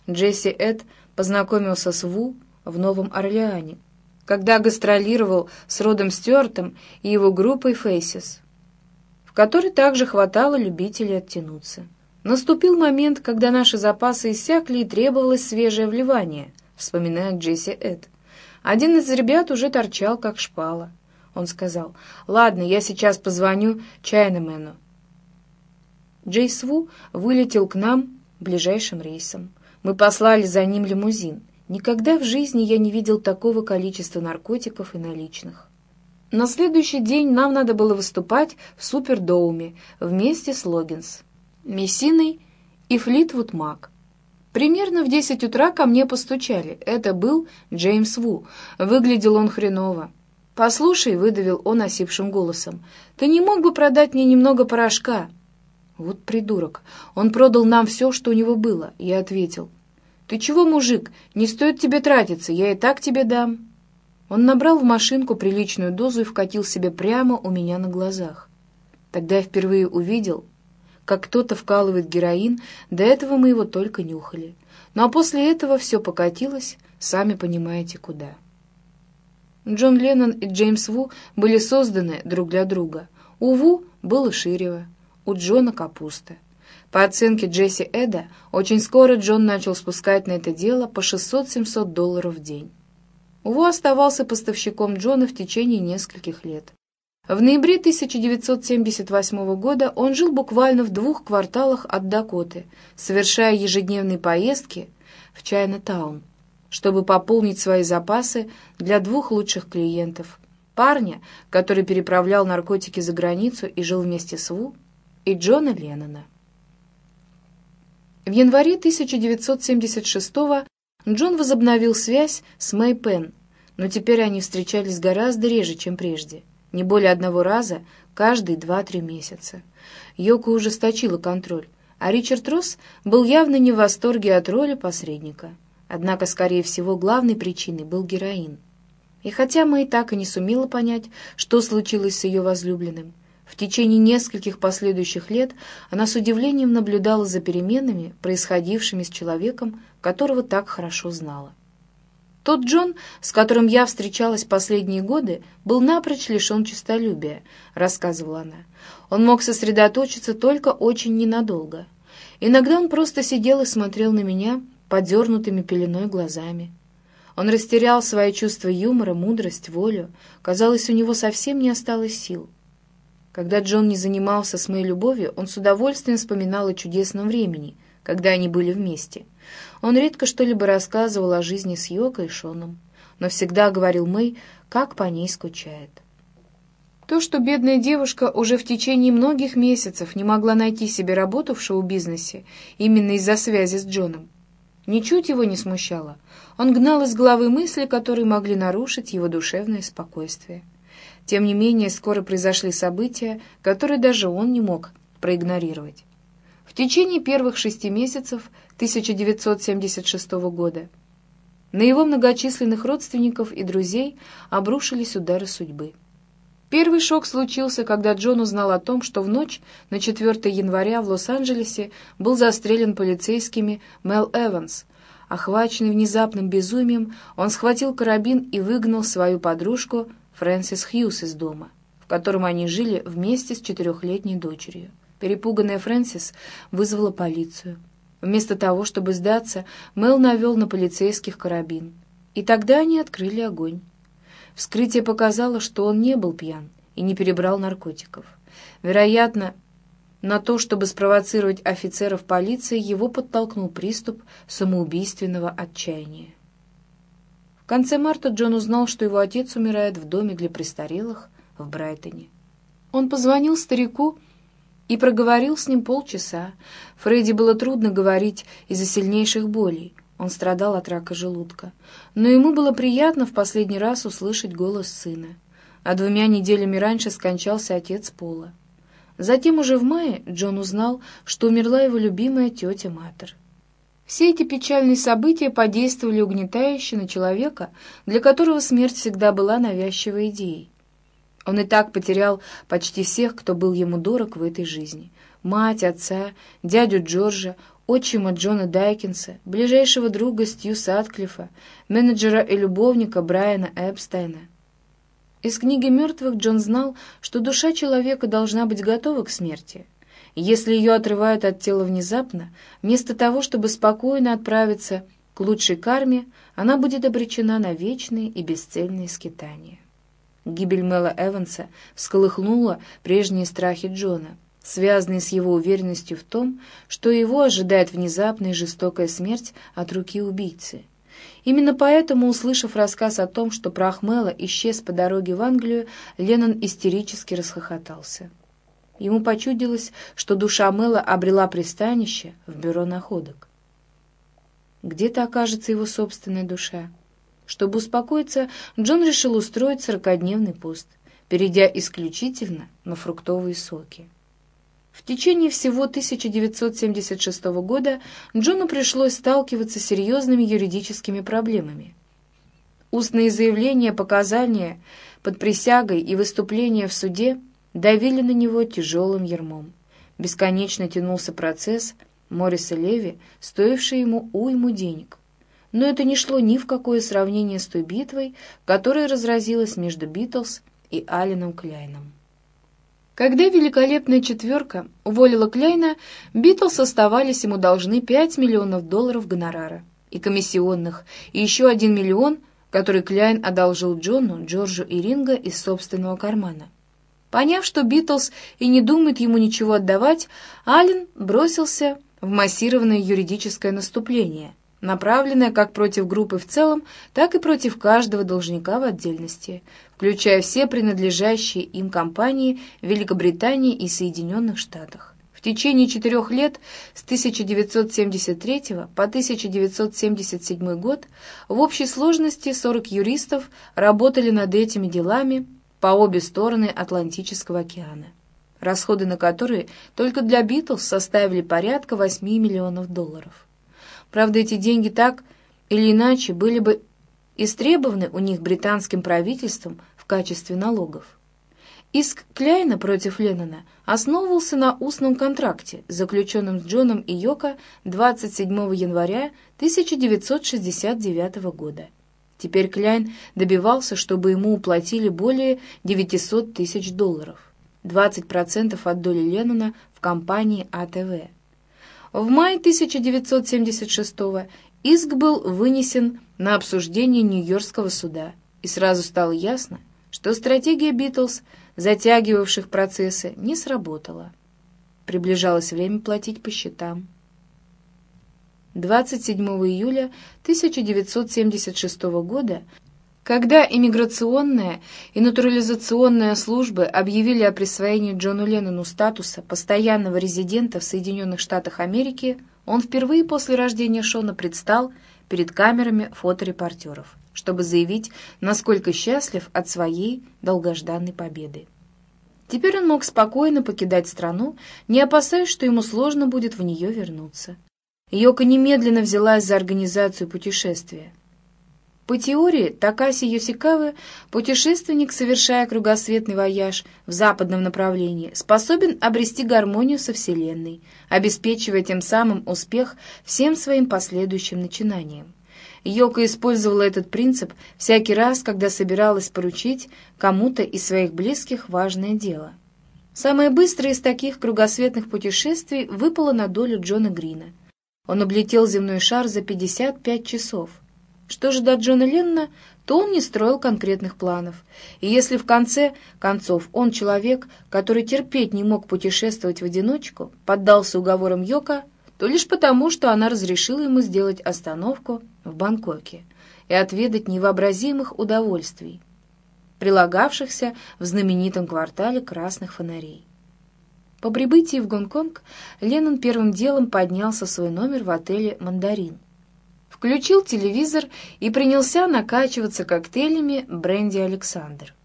Джесси Эд познакомился с Ву в Новом Орлеане, когда гастролировал с Родом Стюартом и его группой Faces, в которой также хватало любителей оттянуться. Наступил момент, когда наши запасы иссякли и требовалось свежее вливание, вспоминает Джесси Эд. Один из ребят уже торчал, как шпала. Он сказал, «Ладно, я сейчас позвоню Чайнамену». Джейс Ву вылетел к нам ближайшим рейсом. Мы послали за ним лимузин. Никогда в жизни я не видел такого количества наркотиков и наличных. На следующий день нам надо было выступать в Супердоуме вместе с Логинс. Мессиной и Флитвуд Мак. Примерно в десять утра ко мне постучали. Это был Джеймс Ву. Выглядел он хреново. «Послушай», — выдавил он осипшим голосом, — «ты не мог бы продать мне немного порошка?» Вот придурок. Он продал нам все, что у него было. Я ответил. «Ты чего, мужик? Не стоит тебе тратиться, я и так тебе дам». Он набрал в машинку приличную дозу и вкатил себе прямо у меня на глазах. Тогда я впервые увидел, как кто-то вкалывает героин, до этого мы его только нюхали. Ну а после этого все покатилось, сами понимаете, куда. Джон Леннон и Джеймс Ву были созданы друг для друга. У Ву было ширево, у Джона капуста. По оценке Джесси Эда, очень скоро Джон начал спускать на это дело по 600-700 долларов в день. Уву оставался поставщиком Джона в течение нескольких лет. В ноябре 1978 года он жил буквально в двух кварталах от Дакоты, совершая ежедневные поездки в Чайна-таун, чтобы пополнить свои запасы для двух лучших клиентов – парня, который переправлял наркотики за границу и жил вместе с Ву, и Джона Леннона. В январе 1976 Джон возобновил связь с Мэй Пен, но теперь они встречались гораздо реже, чем прежде – не более одного раза каждые два-три месяца. Йоко ужесточила контроль, а Ричард Росс был явно не в восторге от роли посредника. Однако, скорее всего, главной причиной был героин. И хотя Мэй так и не сумела понять, что случилось с ее возлюбленным, в течение нескольких последующих лет она с удивлением наблюдала за переменами, происходившими с человеком, которого так хорошо знала. Тот Джон, с которым я встречалась последние годы, был напрочь лишен честолюбия, рассказывала она. Он мог сосредоточиться только очень ненадолго. Иногда он просто сидел и смотрел на меня подернутыми пеленой глазами. Он растерял свои чувства юмора, мудрость, волю. Казалось, у него совсем не осталось сил. Когда Джон не занимался с моей любовью, он с удовольствием вспоминал о чудесном времени, когда они были вместе. Он редко что-либо рассказывал о жизни с Йокой и Шоном, но всегда говорил Мэй, как по ней скучает. То, что бедная девушка уже в течение многих месяцев не могла найти себе работу в шоу-бизнесе именно из-за связи с Джоном, ничуть его не смущало. Он гнал из головы мысли, которые могли нарушить его душевное спокойствие. Тем не менее, скоро произошли события, которые даже он не мог проигнорировать. В течение первых шести месяцев 1976 года на его многочисленных родственников и друзей обрушились удары судьбы. Первый шок случился, когда Джон узнал о том, что в ночь на 4 января в Лос-Анджелесе был застрелен полицейскими Мел Эванс. Охваченный внезапным безумием, он схватил карабин и выгнал свою подружку Фрэнсис Хьюз из дома котором они жили вместе с четырехлетней дочерью. Перепуганная Фрэнсис вызвала полицию. Вместо того, чтобы сдаться, Мэл навел на полицейских карабин. И тогда они открыли огонь. Вскрытие показало, что он не был пьян и не перебрал наркотиков. Вероятно, на то, чтобы спровоцировать офицеров полиции, его подтолкнул приступ самоубийственного отчаяния. В конце марта Джон узнал, что его отец умирает в доме для престарелых в Брайтоне. Он позвонил старику и проговорил с ним полчаса. Фредди было трудно говорить из-за сильнейших болей. Он страдал от рака желудка. Но ему было приятно в последний раз услышать голос сына. А двумя неделями раньше скончался отец Пола. Затем уже в мае Джон узнал, что умерла его любимая тетя Матер. Все эти печальные события подействовали угнетающе на человека, для которого смерть всегда была навязчивой идеей. Он и так потерял почти всех, кто был ему дорог в этой жизни. Мать, отца, дядю Джорджа, отчима Джона Дайкинса, ближайшего друга Стью Садклифа, менеджера и любовника Брайана Эпстайна. Из книги мертвых Джон знал, что душа человека должна быть готова к смерти. если ее отрывают от тела внезапно, вместо того, чтобы спокойно отправиться к лучшей карме, она будет обречена на вечные и бесцельные скитания. Гибель Мэла Эванса всколыхнула прежние страхи Джона, связанные с его уверенностью в том, что его ожидает внезапная и жестокая смерть от руки убийцы. Именно поэтому, услышав рассказ о том, что прах Мэла исчез по дороге в Англию, Леннон истерически расхохотался. Ему почудилось, что душа Мэла обрела пристанище в бюро находок. Где-то окажется его собственная душа. Чтобы успокоиться, Джон решил устроить сорокодневный пост, перейдя исключительно на фруктовые соки. В течение всего 1976 года Джону пришлось сталкиваться с серьезными юридическими проблемами. Устные заявления, показания под присягой и выступления в суде давили на него тяжелым ермом. Бесконечно тянулся процесс Морриса Леви, стоивший ему уйму денег но это не шло ни в какое сравнение с той битвой, которая разразилась между Битлз и Алленом Кляйном. Когда великолепная четверка уволила Кляйна, Битлз оставались ему должны 5 миллионов долларов гонорара и комиссионных, и еще 1 миллион, который Кляйн одолжил Джону, Джорджу и Ринго из собственного кармана. Поняв, что Битлз и не думает ему ничего отдавать, Аллен бросился в массированное юридическое наступление – направленная как против группы в целом, так и против каждого должника в отдельности, включая все принадлежащие им компании в Великобритании и Соединенных Штатах. В течение четырех лет с 1973 по 1977 год в общей сложности 40 юристов работали над этими делами по обе стороны Атлантического океана, расходы на которые только для Битлз составили порядка 8 миллионов долларов. Правда, эти деньги так или иначе были бы истребованы у них британским правительством в качестве налогов. Иск Кляйна против Леннона основывался на устном контракте, заключенном с Джоном и Йоко 27 января 1969 года. Теперь Кляйн добивался, чтобы ему уплатили более 900 тысяч долларов, 20% от доли Леннона в компании АТВ. В мае 1976 иск был вынесен на обсуждение Нью-Йоркского суда, и сразу стало ясно, что стратегия Битлз, затягивавших процессы, не сработала. Приближалось время платить по счетам. 27 июля 1976 года когда иммиграционная и натурализационная службы объявили о присвоении Джону Леннону статуса постоянного резидента в Соединенных Штатах Америки, он впервые после рождения Шона предстал перед камерами фоторепортеров, чтобы заявить, насколько счастлив от своей долгожданной победы. Теперь он мог спокойно покидать страну, не опасаясь, что ему сложно будет в нее вернуться. Йока немедленно взялась за организацию путешествия. По теории Такаси Йосикавы, путешественник, совершая кругосветный вояж в западном направлении, способен обрести гармонию со Вселенной, обеспечивая тем самым успех всем своим последующим начинаниям. Йока использовала этот принцип всякий раз, когда собиралась поручить кому-то из своих близких важное дело. Самое быстрое из таких кругосветных путешествий выпало на долю Джона Грина. Он облетел земной шар за 55 часов. Что же до Джона Леннона, то он не строил конкретных планов. И если в конце концов он человек, который терпеть не мог путешествовать в одиночку, поддался уговорам Йока, то лишь потому, что она разрешила ему сделать остановку в Бангкоке и отведать невообразимых удовольствий, прилагавшихся в знаменитом квартале красных фонарей. По прибытии в Гонконг Леннон первым делом поднялся в свой номер в отеле «Мандарин», включил телевизор и принялся накачиваться коктейлями бренди «Александр».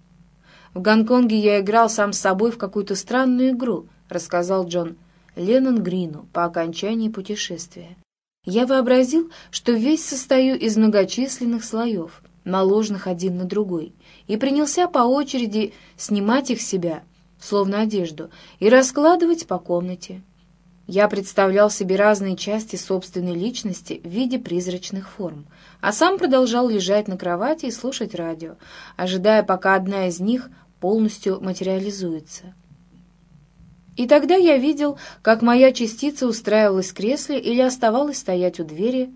«В Гонконге я играл сам с собой в какую-то странную игру», — рассказал Джон Леннон Грину по окончании путешествия. «Я вообразил, что весь состою из многочисленных слоев, наложенных один на другой, и принялся по очереди снимать их себя, словно одежду, и раскладывать по комнате. Я представлял себе разные части собственной личности в виде призрачных форм, а сам продолжал лежать на кровати и слушать радио, ожидая, пока одна из них полностью материализуется. И тогда я видел, как моя частица устраивалась в кресле или оставалась стоять у двери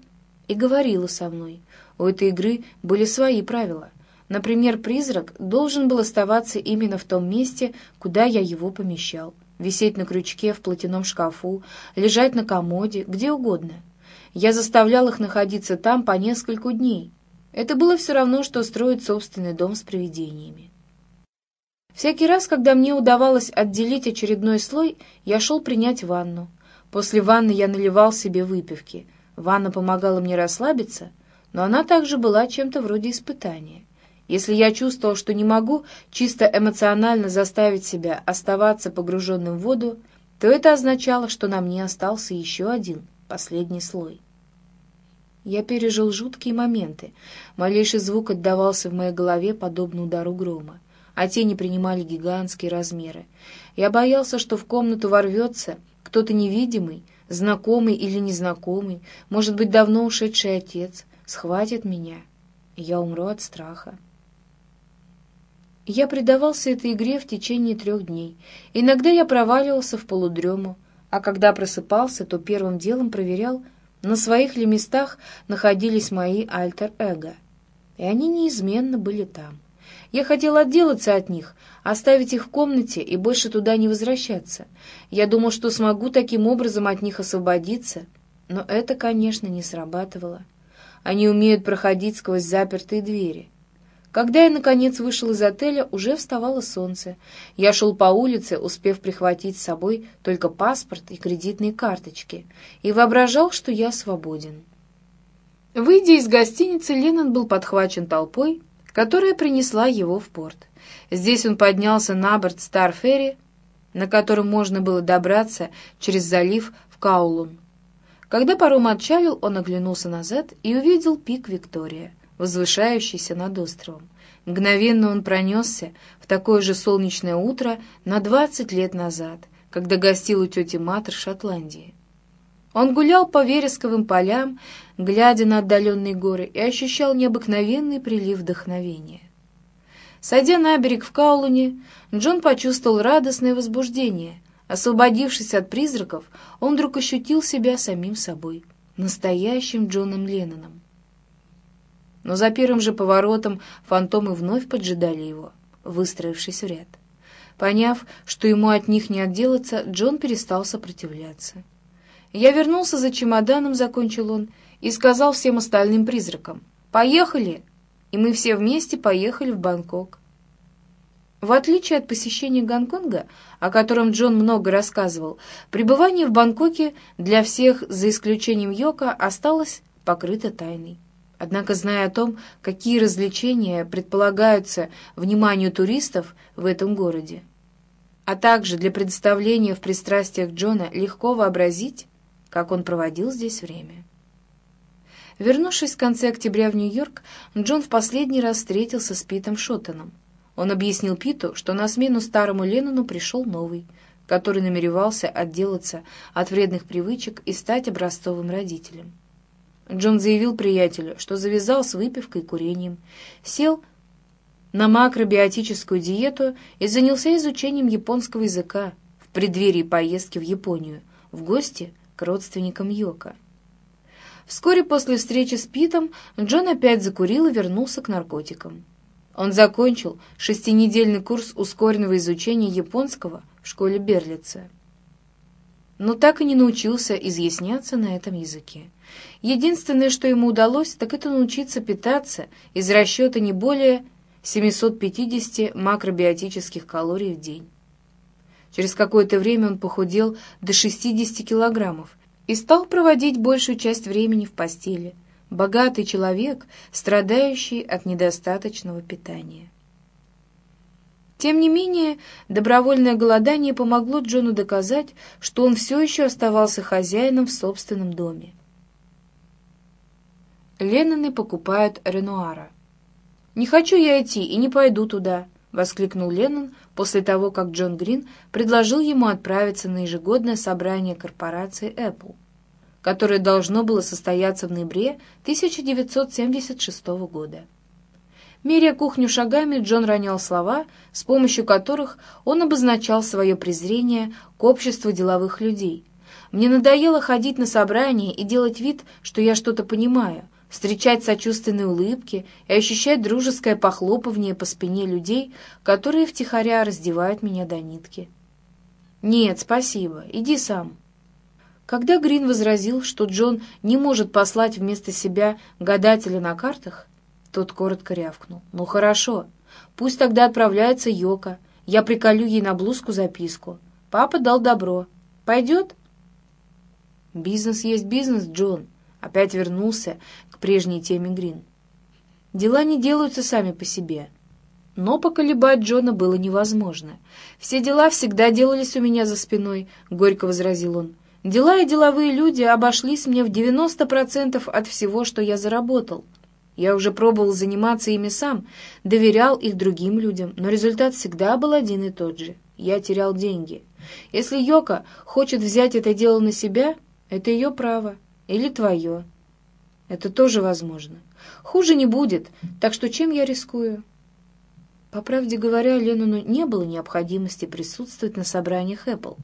и говорила со мной. У этой игры были свои правила. Например, призрак должен был оставаться именно в том месте, куда я его помещал висеть на крючке в платяном шкафу, лежать на комоде, где угодно. Я заставлял их находиться там по нескольку дней. Это было все равно, что строить собственный дом с привидениями. Всякий раз, когда мне удавалось отделить очередной слой, я шел принять ванну. После ванны я наливал себе выпивки. Ванна помогала мне расслабиться, но она также была чем-то вроде испытания. Если я чувствовал, что не могу чисто эмоционально заставить себя оставаться погруженным в воду, то это означало, что на мне остался еще один, последний слой. Я пережил жуткие моменты. Малейший звук отдавался в моей голове, подобно удару грома, а тени принимали гигантские размеры. Я боялся, что в комнату ворвется кто-то невидимый, знакомый или незнакомый, может быть, давно ушедший отец, схватит меня, и я умру от страха. Я предавался этой игре в течение трех дней. Иногда я проваливался в полудрему, а когда просыпался, то первым делом проверял, на своих ли местах находились мои альтер-эго. И они неизменно были там. Я хотел отделаться от них, оставить их в комнате и больше туда не возвращаться. Я думал, что смогу таким образом от них освободиться, но это, конечно, не срабатывало. Они умеют проходить сквозь запертые двери. Когда я, наконец, вышел из отеля, уже вставало солнце. Я шел по улице, успев прихватить с собой только паспорт и кредитные карточки, и воображал, что я свободен. Выйдя из гостиницы, Леннон был подхвачен толпой, которая принесла его в порт. Здесь он поднялся на борт Старферри, на котором можно было добраться через залив в Каулун. Когда паром отчалил, он оглянулся назад и увидел пик Виктория — возвышающийся над островом. Мгновенно он пронесся в такое же солнечное утро на двадцать лет назад, когда гостил у тети Матер в Шотландии. Он гулял по вересковым полям, глядя на отдаленные горы, и ощущал необыкновенный прилив вдохновения. Сойдя на берег в Каулуне, Джон почувствовал радостное возбуждение. Освободившись от призраков, он вдруг ощутил себя самим собой, настоящим Джоном Ленноном. Но за первым же поворотом фантомы вновь поджидали его, выстроившись в ряд. Поняв, что ему от них не отделаться, Джон перестал сопротивляться. «Я вернулся за чемоданом», — закончил он, и сказал всем остальным призракам, «Поехали!» И мы все вместе поехали в Бангкок. В отличие от посещения Гонконга, о котором Джон много рассказывал, пребывание в Бангкоке для всех, за исключением Йока, осталось покрыто тайной. Однако, зная о том, какие развлечения предполагаются вниманию туристов в этом городе, а также для представления в пристрастиях Джона легко вообразить, как он проводил здесь время. Вернувшись в конце октября в Нью-Йорк, Джон в последний раз встретился с Питом Шоттоном. Он объяснил Питу, что на смену старому Леннону пришел новый, который намеревался отделаться от вредных привычек и стать образцовым родителем. Джон заявил приятелю, что завязал с выпивкой и курением, сел на макробиотическую диету и занялся изучением японского языка в преддверии поездки в Японию, в гости к родственникам Йока. Вскоре после встречи с Питом Джон опять закурил и вернулся к наркотикам. Он закончил шестинедельный курс ускоренного изучения японского в школе Берлица, но так и не научился изъясняться на этом языке. Единственное, что ему удалось, так это научиться питаться из расчета не более 750 макробиотических калорий в день. Через какое-то время он похудел до 60 килограммов и стал проводить большую часть времени в постели. Богатый человек, страдающий от недостаточного питания. Тем не менее, добровольное голодание помогло Джону доказать, что он все еще оставался хозяином в собственном доме. Ленноны покупают Ренуара. «Не хочу я идти и не пойду туда», — воскликнул Леннон после того, как Джон Грин предложил ему отправиться на ежегодное собрание корпорации Apple, которое должно было состояться в ноябре 1976 года. Меря кухню шагами, Джон ронял слова, с помощью которых он обозначал свое презрение к обществу деловых людей. «Мне надоело ходить на собрания и делать вид, что я что-то понимаю, встречать сочувственные улыбки и ощущать дружеское похлопывание по спине людей, которые втихаря раздевают меня до нитки. «Нет, спасибо, иди сам». Когда Грин возразил, что Джон не может послать вместо себя гадателя на картах, тот коротко рявкнул. «Ну хорошо, пусть тогда отправляется Йока. Я приколю ей на блузку записку. Папа дал добро. Пойдет?» «Бизнес есть бизнес, Джон», — опять вернулся прежней теме Грин. «Дела не делаются сами по себе». Но поколебать Джона было невозможно. «Все дела всегда делались у меня за спиной», — горько возразил он. «Дела и деловые люди обошлись мне в 90% от всего, что я заработал». Я уже пробовал заниматься ими сам, доверял их другим людям, но результат всегда был один и тот же. Я терял деньги. Если Йока хочет взять это дело на себя, это ее право. Или твое. Это тоже возможно. Хуже не будет, так что чем я рискую? По правде говоря, Леннону не было необходимости присутствовать на собраниях Apple.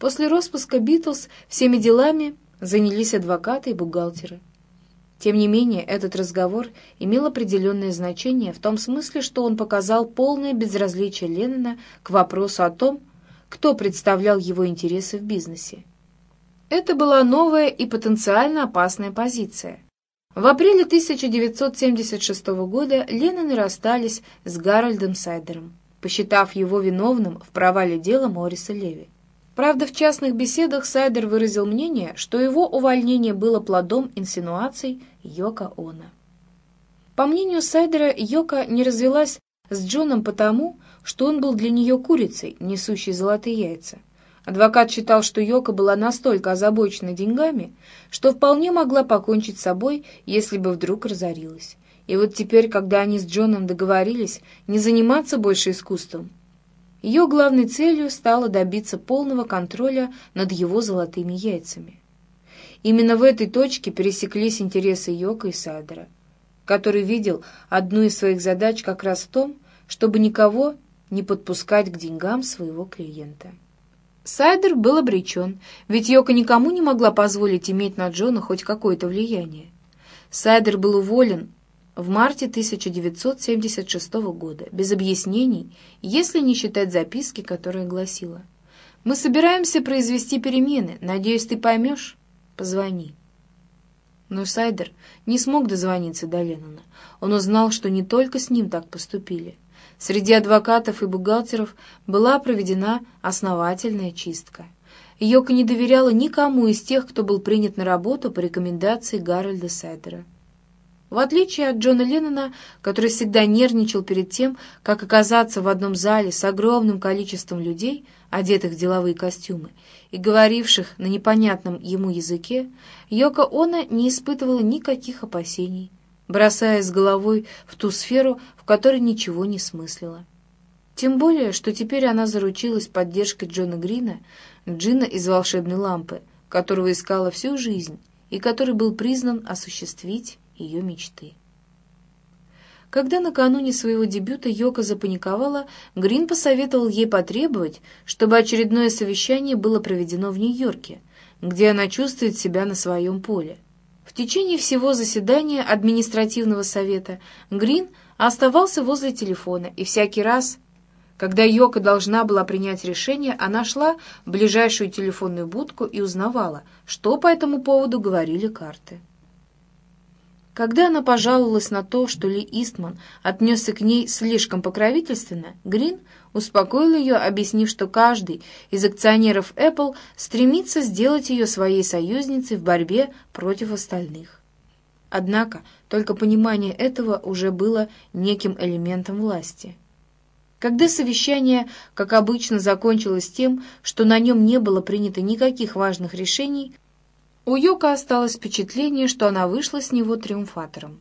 После распуска Битлз всеми делами занялись адвокаты и бухгалтеры. Тем не менее, этот разговор имел определенное значение в том смысле, что он показал полное безразличие Леннона к вопросу о том, кто представлял его интересы в бизнесе. Это была новая и потенциально опасная позиция. В апреле 1976 года Ленноны расстались с Гарольдом Сайдером, посчитав его виновным в провале дела Мориса Леви. Правда, в частных беседах Сайдер выразил мнение, что его увольнение было плодом инсинуаций Йока Она. По мнению Сайдера, Йока не развелась с Джоном потому, что он был для нее курицей, несущей золотые яйца. Адвокат считал, что Йока была настолько озабочена деньгами, что вполне могла покончить с собой, если бы вдруг разорилась. И вот теперь, когда они с Джоном договорились не заниматься больше искусством, ее главной целью стало добиться полного контроля над его золотыми яйцами. Именно в этой точке пересеклись интересы Йока и Сайдера, который видел одну из своих задач как раз в том, чтобы никого не подпускать к деньгам своего клиента. Сайдер был обречен, ведь Йока никому не могла позволить иметь на Джона хоть какое-то влияние. Сайдер был уволен в марте 1976 года, без объяснений, если не считать записки, которая гласила «Мы собираемся произвести перемены. Надеюсь, ты поймешь? Позвони». Но Сайдер не смог дозвониться до Леннона. Он узнал, что не только с ним так поступили. Среди адвокатов и бухгалтеров была проведена основательная чистка. Йока не доверяла никому из тех, кто был принят на работу по рекомендации Гарольда Сайдера. В отличие от Джона Леннона, который всегда нервничал перед тем, как оказаться в одном зале с огромным количеством людей, одетых в деловые костюмы, и говоривших на непонятном ему языке, Йоко Оно не испытывала никаких опасений, бросаясь головой в ту сферу, в которой ничего не смыслила. Тем более, что теперь она заручилась поддержкой Джона Грина, Джина из «Волшебной лампы», которого искала всю жизнь, и который был признан осуществить ее мечты. Когда накануне своего дебюта Йока запаниковала, Грин посоветовал ей потребовать, чтобы очередное совещание было проведено в Нью-Йорке, где она чувствует себя на своем поле. В течение всего заседания административного совета Грин оставался возле телефона, и всякий раз, когда Йока должна была принять решение, она шла в ближайшую телефонную будку и узнавала, что по этому поводу говорили карты. Когда она пожаловалась на то, что Ли Истман отнесся к ней слишком покровительственно, Грин успокоил ее, объяснив, что каждый из акционеров Apple стремится сделать ее своей союзницей в борьбе против остальных. Однако только понимание этого уже было неким элементом власти. Когда совещание, как обычно, закончилось тем, что на нем не было принято никаких важных решений, у Йока осталось впечатление, что она вышла с него триумфатором.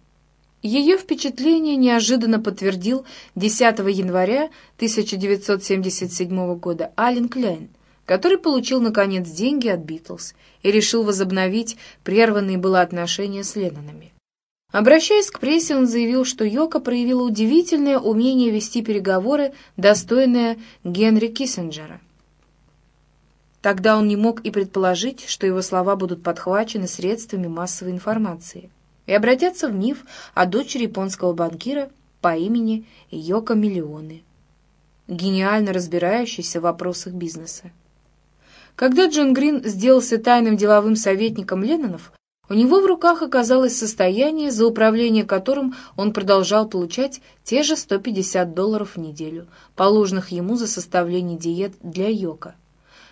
Ее впечатление неожиданно подтвердил 10 января 1977 года Ален Кляйн, который получил, наконец, деньги от Битлз и решил возобновить прерванные было отношения с Леннонами. Обращаясь к прессе, он заявил, что Йока проявила удивительное умение вести переговоры, достойное Генри Киссинджера. Тогда он не мог и предположить, что его слова будут подхвачены средствами массовой информации и обратятся в миф о дочери японского банкира по имени Йока Миллионы, гениально разбирающейся в вопросах бизнеса. Когда Джон Грин сделался тайным деловым советником Леннонов, у него в руках оказалось состояние, за управление которым он продолжал получать те же 150 долларов в неделю, положенных ему за составление диет для Йока.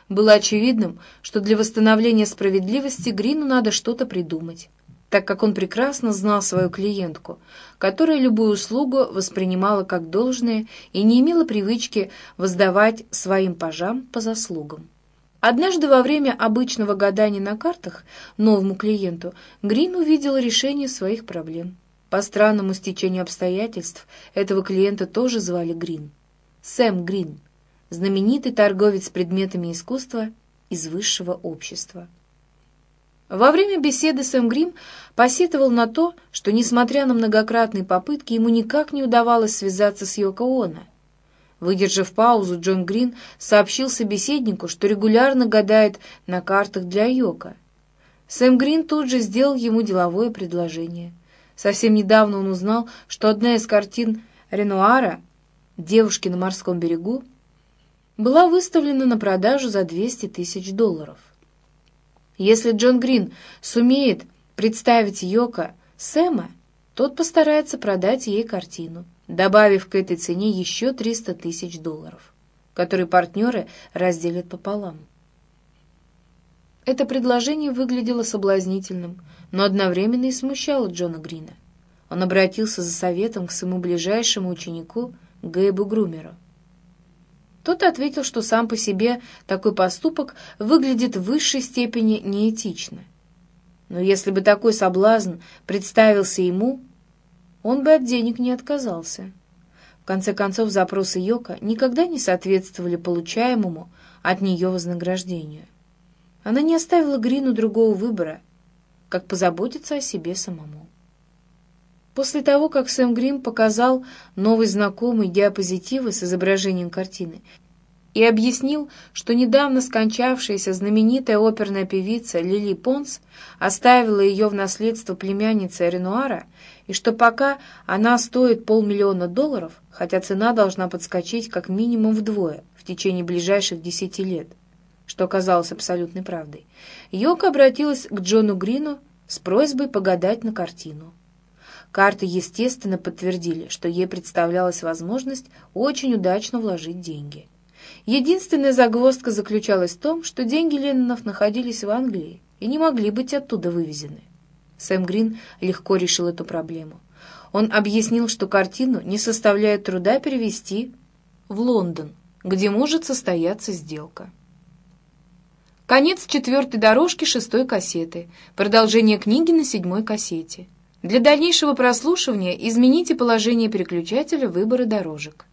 Было очевидным, что для восстановления справедливости Грину надо что-то придумать, так как он прекрасно знал свою клиентку, которая любую услугу воспринимала как должное и не имела привычки воздавать своим пажам по заслугам. Однажды во время обычного гадания на картах новому клиенту Грин увидел решение своих проблем. По странному стечению обстоятельств этого клиента тоже звали Грин. Сэм Грин знаменитый торговец предметами искусства из высшего общества. Во время беседы Сэм Грим посетовал на то, что, несмотря на многократные попытки, ему никак не удавалось связаться с Йоко Оно. Выдержав паузу, Джон Грин сообщил собеседнику, что регулярно гадает на картах для Йока. Сэм Грин тут же сделал ему деловое предложение. Совсем недавно он узнал, что одна из картин Ренуара «Девушки на морском берегу» была выставлена на продажу за 200 тысяч долларов. Если Джон Грин сумеет представить Йока Сэма, тот постарается продать ей картину, добавив к этой цене еще 300 тысяч долларов, которые партнеры разделят пополам. Это предложение выглядело соблазнительным, но одновременно и смущало Джона Грина. Он обратился за советом к своему ближайшему ученику Гэйбу Грумеру. Тот ответил, что сам по себе такой поступок выглядит в высшей степени неэтично. Но если бы такой соблазн представился ему, он бы от денег не отказался. В конце концов, запросы Йока никогда не соответствовали получаемому от нее вознаграждению. Она не оставила Грину другого выбора, как позаботиться о себе самому. После того, как Сэм Грим показал новый знакомый диапозитивы с изображением картины и объяснил, что недавно скончавшаяся знаменитая оперная певица Лили Понс оставила ее в наследство племяннице Ренуара, и что пока она стоит полмиллиона долларов, хотя цена должна подскочить как минимум вдвое в течение ближайших десяти лет, что оказалось абсолютной правдой, Йока обратилась к Джону Грину с просьбой погадать на картину. Карты, естественно, подтвердили, что ей представлялась возможность очень удачно вложить деньги. Единственная загвоздка заключалась в том, что деньги Леннонов находились в Англии и не могли быть оттуда вывезены. Сэм Грин легко решил эту проблему. Он объяснил, что картину не составляет труда перевести в Лондон, где может состояться сделка. Конец четвертой дорожки шестой кассеты. Продолжение книги на седьмой кассете. Для дальнейшего прослушивания измените положение переключателя выбора дорожек.